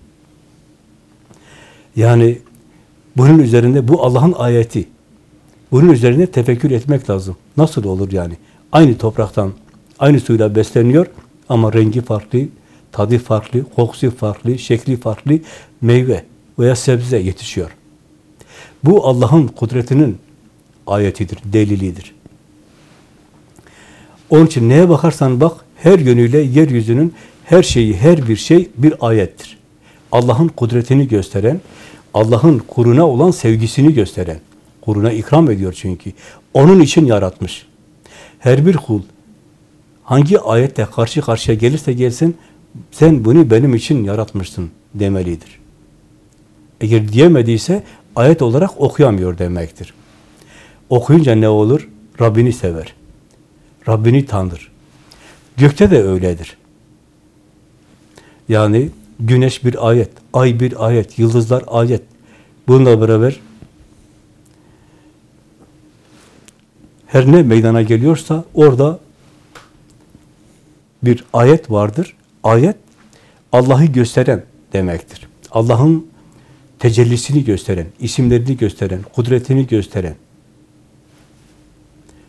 Yani bunun üzerinde bu Allah'ın ayeti. Bunun üzerine tefekkür etmek lazım. Nasıl olur yani? Aynı topraktan, aynı suyla besleniyor ama rengi farklı, tadı farklı, kokusu farklı, şekli farklı meyve veya sebze yetişiyor. Bu Allah'ın kudretinin ayetidir, delilidir. Onun için neye bakarsan bak, her yönüyle yeryüzünün her şeyi, her bir şey bir ayettir. Allah'ın kudretini gösteren, Allah'ın kuruna olan sevgisini gösteren, Kuluna ikram ediyor çünkü. Onun için yaratmış. Her bir kul hangi ayette karşı karşıya gelirse gelsin sen bunu benim için yaratmışsın demelidir. Eğer diyemediyse ayet olarak okuyamıyor demektir. Okuyunca ne olur? Rabbini sever. Rabbini tanır. Gökte de öyledir. Yani güneş bir ayet, ay bir ayet, yıldızlar ayet. Bununla beraber her ne meydana geliyorsa orada bir ayet vardır. Ayet Allah'ı gösteren demektir. Allah'ın tecellisini gösteren, isimlerini gösteren, kudretini gösteren.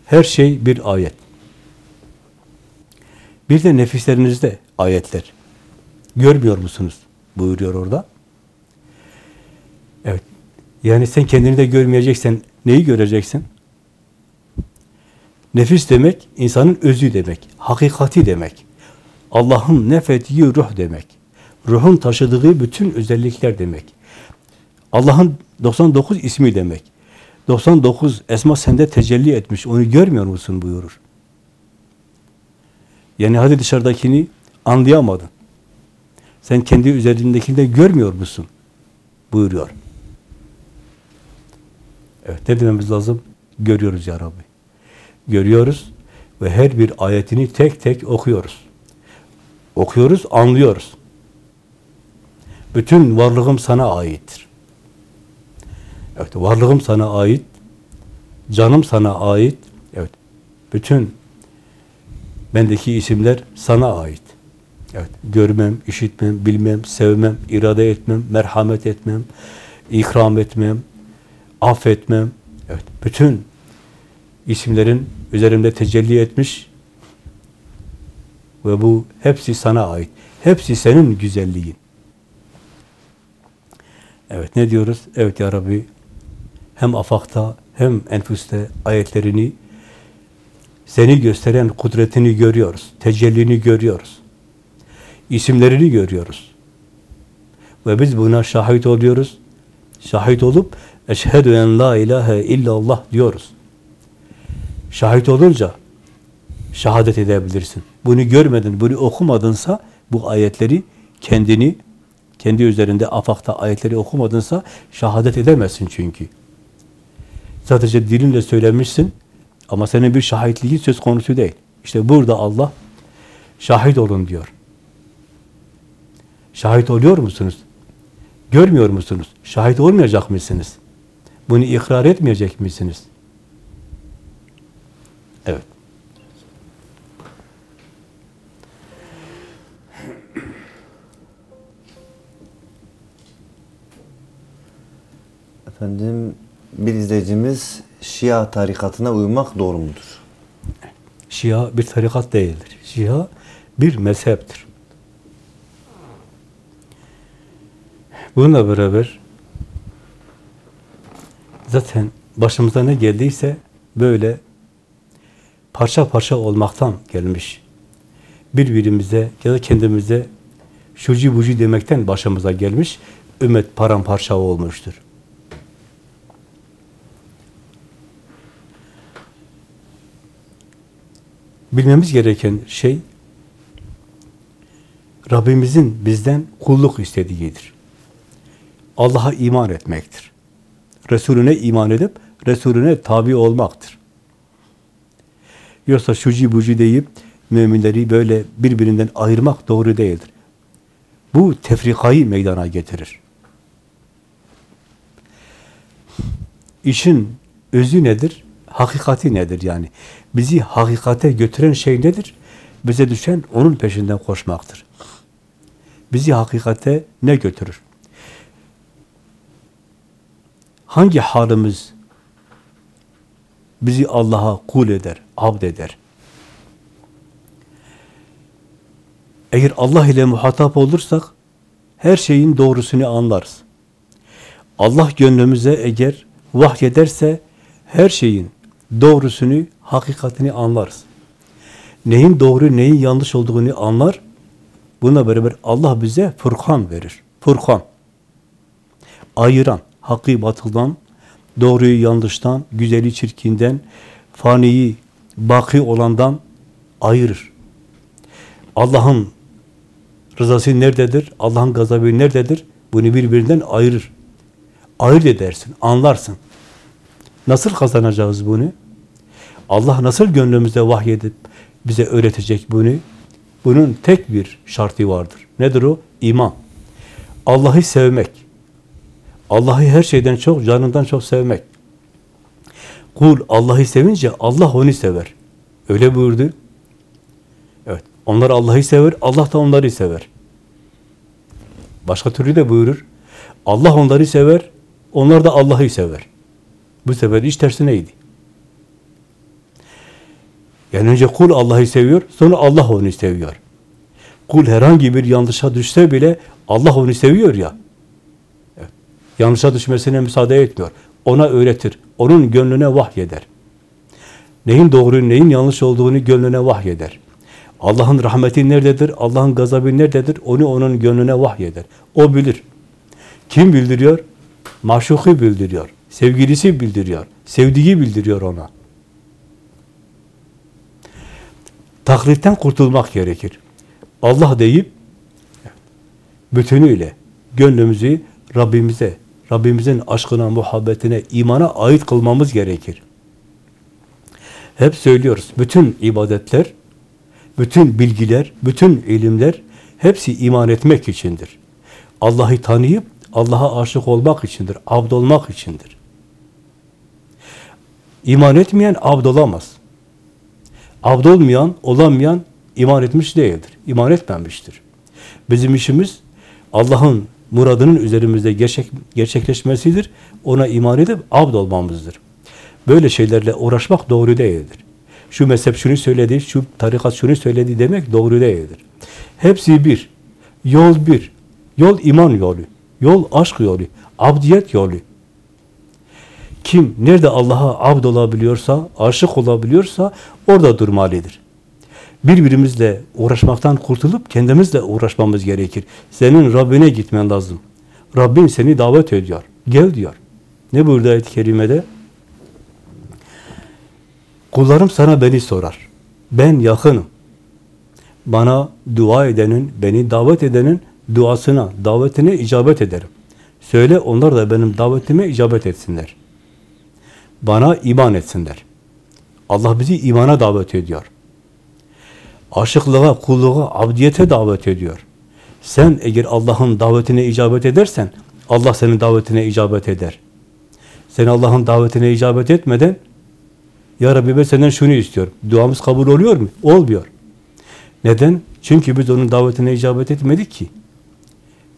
Her şey bir ayet. Bir de nefislerinizde ayetler. Görmüyor musunuz? Buyuruyor orada. Evet. Yani sen kendini de görmeyeceksen neyi göreceksin? Nefis demek, insanın özü demek, hakikati demek. Allah'ın nefettiği ruh demek. Ruhun taşıdığı bütün özellikler demek. Allah'ın 99 ismi demek. 99 esma sende tecelli etmiş. Onu görmüyor musun buyurur. Yani hadi dışarıdakini anlayamadın. Sen kendi üzerindekini de görmüyor musun? Buyuruyor. Evet ne dememiz lazım? Görüyoruz ya Rabbi. Görüyoruz ve her bir ayetini tek tek okuyoruz. Okuyoruz, anlıyoruz. Bütün varlığım sana aittir. Evet, varlığım sana ait, canım sana ait. Evet, bütün bendeki isimler sana ait. Evet, görmem, işitmem, bilmem, sevmem, irade etmem, merhamet etmem, ikram etmem, affetmem. Evet, bütün isimlerin üzerimde tecelli etmiş ve bu hepsi sana ait. Hepsi senin güzelliğin. Evet ne diyoruz? Evet ya Rabbi hem afakta hem enfüste ayetlerini seni gösteren kudretini görüyoruz. Tecellini görüyoruz. İsimlerini görüyoruz. Ve biz buna şahit oluyoruz. Şahit olup eşhedü en la ilahe illallah diyoruz. Şahit olunca şehadet edebilirsin. Bunu görmedin, bunu okumadınsa bu ayetleri kendini kendi üzerinde afakta ayetleri okumadınsa şehadet edemezsin çünkü. Sadece dilinle söylemişsin ama senin bir şahitliği söz konusu değil. İşte burada Allah şahit olun diyor. Şahit oluyor musunuz? Görmüyor musunuz? Şahit olmayacak mısınız? Bunu ikrar etmeyecek misiniz? Evet. Efendim bir izleyicimiz Şia tarikatına uymak doğru mudur? Şia bir tarikat değildir. Şia bir mezheptir. Bununla beraber zaten başımıza ne geldiyse böyle parça parça olmaktan gelmiş. Birbirimize ya da kendimize şucu bucu demekten başımıza gelmiş. Ümmet paramparça olmuştur. Bilmemiz gereken şey Rabbimizin bizden kulluk istediğidir. Allah'a iman etmektir. Resulüne iman edip Resulüne tabi olmaktır. Yoksa şucu bucu deyip müminleri böyle birbirinden ayırmak doğru değildir. Bu tefrikayı meydana getirir. İşin özü nedir? Hakikati nedir yani? Bizi hakikate götüren şey nedir? Bize düşen onun peşinden koşmaktır. Bizi hakikate ne götürür? Hangi halimiz bizi Allah'a kul eder, abd eder? Eğer Allah ile muhatap olursak her şeyin doğrusunu anlarız. Allah gönlümüze eğer vahyederse her şeyin doğrusunu, hakikatini anlarız. Neyin doğru, neyin yanlış olduğunu anlar. Bununla beraber Allah bize Furkan verir. Furkan. Ayıran, hakkı batıldan, doğruyu yanlıştan, güzeli çirkinden, faniyi baki olandan ayırır. Allah'ın rızası nerededir? Allah'ın gazabı nerededir? Bunu birbirinden ayırır. Ayırt edersin, anlarsın. Nasıl kazanacağız bunu? Allah nasıl gönlümüze vahyedip bize öğretecek bunu? Bunun tek bir şartı vardır. Nedir o? İman. Allah'ı sevmek. Allah'ı her şeyden çok, canından çok sevmek. Kul Allah'ı sevince Allah onu sever. Öyle buyurdu. Evet. Onlar Allah'ı sever, Allah da onları sever. Başka türlü de buyurur. Allah onları sever, onlar da Allah'ı sever. Bu sefer iş tersineydi. Yani önce kul Allah'ı seviyor, sonra Allah onu seviyor. Kul herhangi bir yanlışa düşse bile Allah onu seviyor ya. Yanlışa düşmesine müsaade etmiyor. Ona öğretir. Onun gönlüne vahyeder. Neyin doğru, neyin yanlış olduğunu gönlüne vahyeder. Allah'ın rahmeti nerededir, Allah'ın gazabı nerededir, onu onun gönlüne vahyeder. O bilir. Kim bildiriyor? Maşuku bildiriyor. Sevgilisi bildiriyor. Sevdiği bildiriyor ona. Taklitten kurtulmak gerekir. Allah deyip bütünüyle gönlümüzü Rabbimize, Rabbimizin aşkına, muhabbetine, imana ait kılmamız gerekir. Hep söylüyoruz. Bütün ibadetler, bütün bilgiler, bütün ilimler hepsi iman etmek içindir. Allah'ı tanıyıp Allah'a aşık olmak içindir, abd olmak içindir. İman etmeyen abd olamaz. Abd olmayan, olamayan iman etmiş değildir. İman etmemiştir. Bizim işimiz Allah'ın muradının üzerimizde gerçek, gerçekleşmesidir. Ona iman edip abd olmamızdır. Böyle şeylerle uğraşmak doğru değildir. Şu mezhep şunu söyledi, şu tarikat şunu söyledi demek doğru değildir. Hepsi bir. Yol bir. Yol iman yolu. Yol aşk yolu. Abdiyet yolu. Kim nerede Allah'a abd olabiliyorsa, aşık olabiliyorsa orada durmalıdır. Birbirimizle uğraşmaktan kurtulup kendimizle uğraşmamız gerekir. Senin Rabbine gitmen lazım. Rabbin seni davet ediyor. Gel diyor. Ne buyurdu ayet-i kerimede? Kullarım sana beni sorar. Ben yakınım. Bana dua edenin, beni davet edenin duasına, davetine icabet ederim. Söyle onlar da benim davetime icabet etsinler. Bana iman etsinler. Allah bizi imana davet ediyor. Aşıklığa, kulluğa, abdiyete davet ediyor. Sen eğer Allah'ın davetine icabet edersen, Allah senin davetine icabet eder. Sen Allah'ın davetine icabet etmeden, Ya Rabbi ben senden şunu istiyorum. Duamız kabul oluyor mu? Olmuyor. Neden? Çünkü biz onun davetine icabet etmedik ki.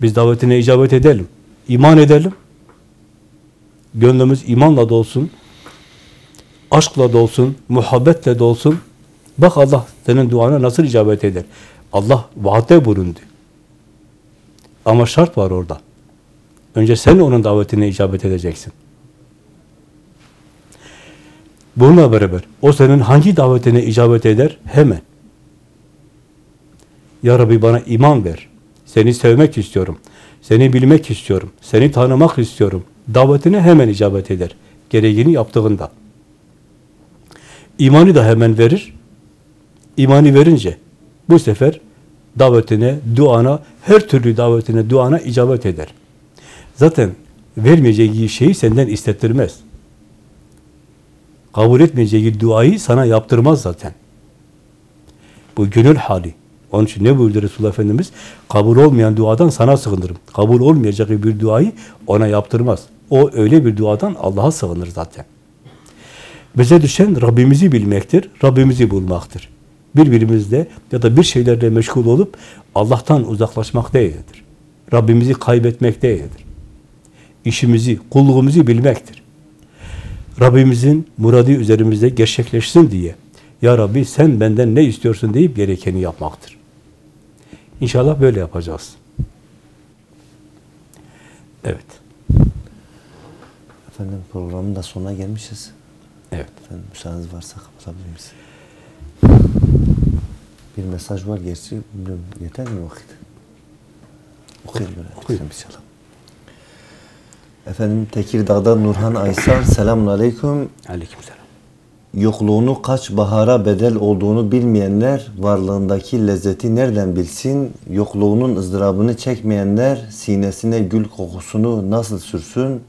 Biz davetine icabet edelim. iman edelim. Gönlümüz imanla dolsun. Aşkla dolsun. Muhabbetle dolsun. Bak Allah senin duana nasıl icabet eder. Allah vaatte bulundu. Ama şart var orada. Önce sen onun davetine icabet edeceksin. Bununla beraber o senin hangi davetine icabet eder? Hemen. Ya Rabbi bana iman ver. Seni sevmek istiyorum. Seni bilmek istiyorum. Seni tanımak istiyorum. Davetine hemen icabet eder. Gereğini yaptığında. İmanı da hemen verir. İmanı verince bu sefer davetine, duana, her türlü davetine, duana icabet eder. Zaten vermeyeceği şeyi senden istettirmez. Kabul etmeyeceği duayı sana yaptırmaz zaten. Bu gönül hali. Onun için ne buyurdu Resulullah Efendimiz? Kabul olmayan duadan sana sığınırım. Kabul olmayacağı bir duayı ona yaptırmaz. O öyle bir duadan Allah'a sığınır zaten. Bize düşen Rabbimizi bilmektir, Rabbimizi bulmaktır. Birbirimizle ya da bir şeylerle meşgul olup Allah'tan uzaklaşmak değildir. Rabbimizi kaybetmek değildir. İşimizi, kulluğumuzu bilmektir. Rabbimizin muradı üzerimizde gerçekleşsin diye Ya Rabbi sen benden ne istiyorsun deyip gerekeni yapmaktır. İnşallah böyle yapacağız. Evet. Efendim programın da sonuna gelmişiz. Evet. Efendim müsaadeniz varsa kapatabilir miyiz? Bir mesaj var gerçi bilmiyorum yeter mi vakit? Okuyayım böyle. Okuyun. inşallah. Efendim Tekirdağ'da Nurhan Aysal selamun aleyküm. Aleykümselam. Yokluğunu kaç bahara bedel olduğunu bilmeyenler varlığındaki lezzeti nereden bilsin? Yokluğunun ızdırabını çekmeyenler sinesine gül kokusunu nasıl sürsün?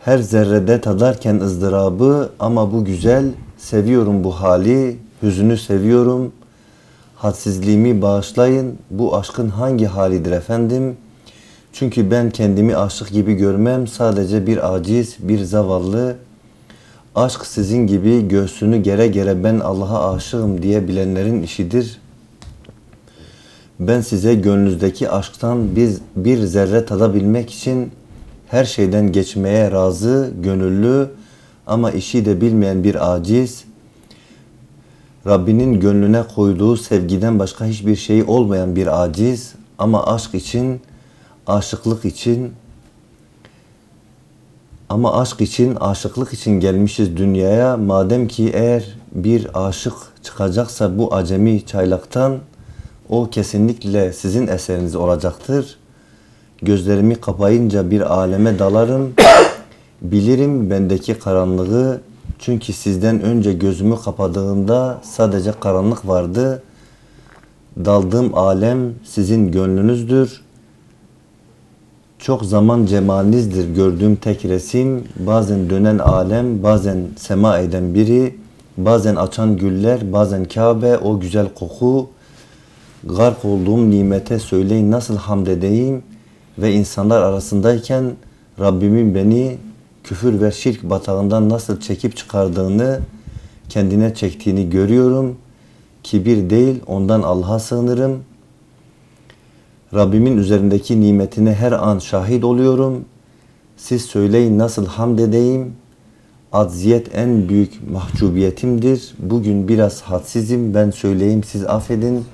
Her zerrede tadarken ızdırabı ama bu güzel, seviyorum bu hali, hüznü seviyorum. Hadsizliğimi bağışlayın, bu aşkın hangi halidir efendim? Çünkü ben kendimi aşık gibi görmem, sadece bir aciz, bir zavallı, Aşk sizin gibi göğsünü gere gere ben Allah'a aşığım diye bilenlerin işidir. Ben size gönlünüzdeki aşktan bir, bir zerre tadabilmek için her şeyden geçmeye razı, gönüllü ama işi de bilmeyen bir aciz, Rabbinin gönlüne koyduğu sevgiden başka hiçbir şey olmayan bir aciz ama aşk için, aşıklık için, ama aşk için, aşıklık için gelmişiz dünyaya. Madem ki eğer bir aşık çıkacaksa bu acemi çaylaktan o kesinlikle sizin eseriniz olacaktır. Gözlerimi kapayınca bir aleme dalarım. Bilirim bendeki karanlığı. Çünkü sizden önce gözümü kapadığımda sadece karanlık vardı. Daldığım alem sizin gönlünüzdür. Çok zaman cemalinizdir gördüğüm tek resim. Bazen dönen alem, bazen sema eden biri, bazen açan güller, bazen Kabe, o güzel koku. Gark olduğum nimete söyleyin nasıl hamd edeyim ve insanlar arasındayken Rabbimin beni küfür ve şirk batağından nasıl çekip çıkardığını, kendine çektiğini görüyorum. Kibir değil, ondan Allah'a sığınırım. Rabbimin üzerindeki nimetine her an şahit oluyorum. Siz söyleyin nasıl hamd edeyim. Acziyet en büyük mahcubiyetimdir. Bugün biraz hadsizim. Ben söyleyeyim siz affedin.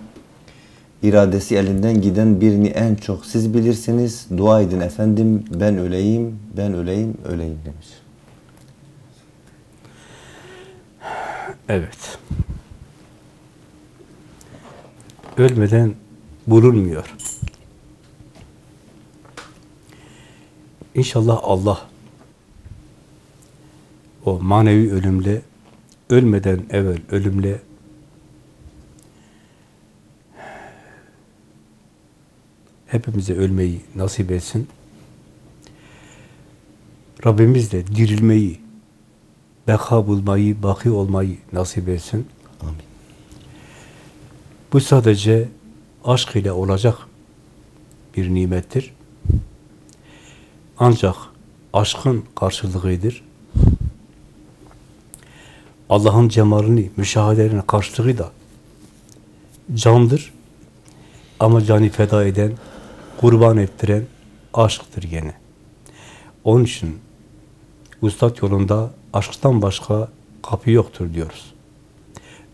İradesi elinden giden birini en çok siz bilirsiniz. Dua edin efendim. Ben öleyim, ben öleyim, öleyim demiş. Evet. Ölmeden bulunmuyor. İnşallah Allah o manevi ölümle, ölmeden evvel ölümle hepimize ölmeyi nasip etsin. Rabbimiz de dirilmeyi, beka bulmayı, baki olmayı nasip etsin. Amin. Bu sadece aşk ile olacak bir nimettir. Ancak aşkın karşılığıdır. Allah'ın cemalini, müşahedenin karşılığı da candır. Ama canı feda eden, kurban ettiren aşktır gene. Onun için Ustad yolunda aşktan başka kapı yoktur diyoruz.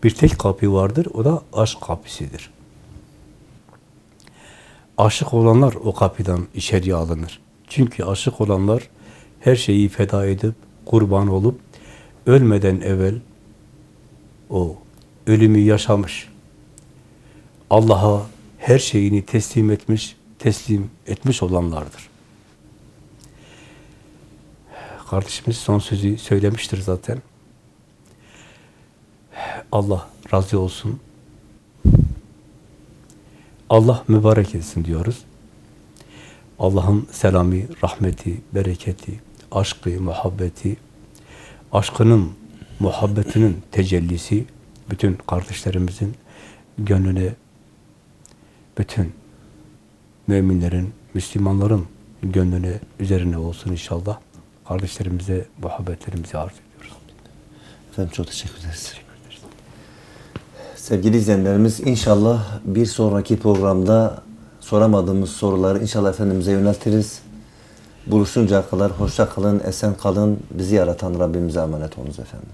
Bir tek kapı vardır, o da aşk kapısıdır. Aşık olanlar o kapıdan içeriye alınır. Çünkü aşık olanlar her şeyi feda edip, kurban olup, ölmeden evvel o ölümü yaşamış, Allah'a her şeyini teslim etmiş, teslim etmiş olanlardır. Kardeşimiz son sözü söylemiştir zaten. Allah razı olsun. Allah mübarek etsin diyoruz. Allah'ın selamı, rahmeti, bereketi, aşkı, muhabbeti, aşkının, muhabbetinin tecellisi bütün kardeşlerimizin gönlüne, bütün müminlerin, Müslümanların gönlüne, üzerine olsun inşallah. Kardeşlerimize muhabbetlerimizi arz ediyoruz. Efendim çok teşekkür ederiz. Sevgili izleyenlerimiz inşallah bir sonraki programda soramadığımız soruları inşallah Efendimiz'e yöneltiriz. Buluşuncaya kadar hoşça kalın, esen kalın. Bizi yaratan Rabbimize emanet olunuz efendim.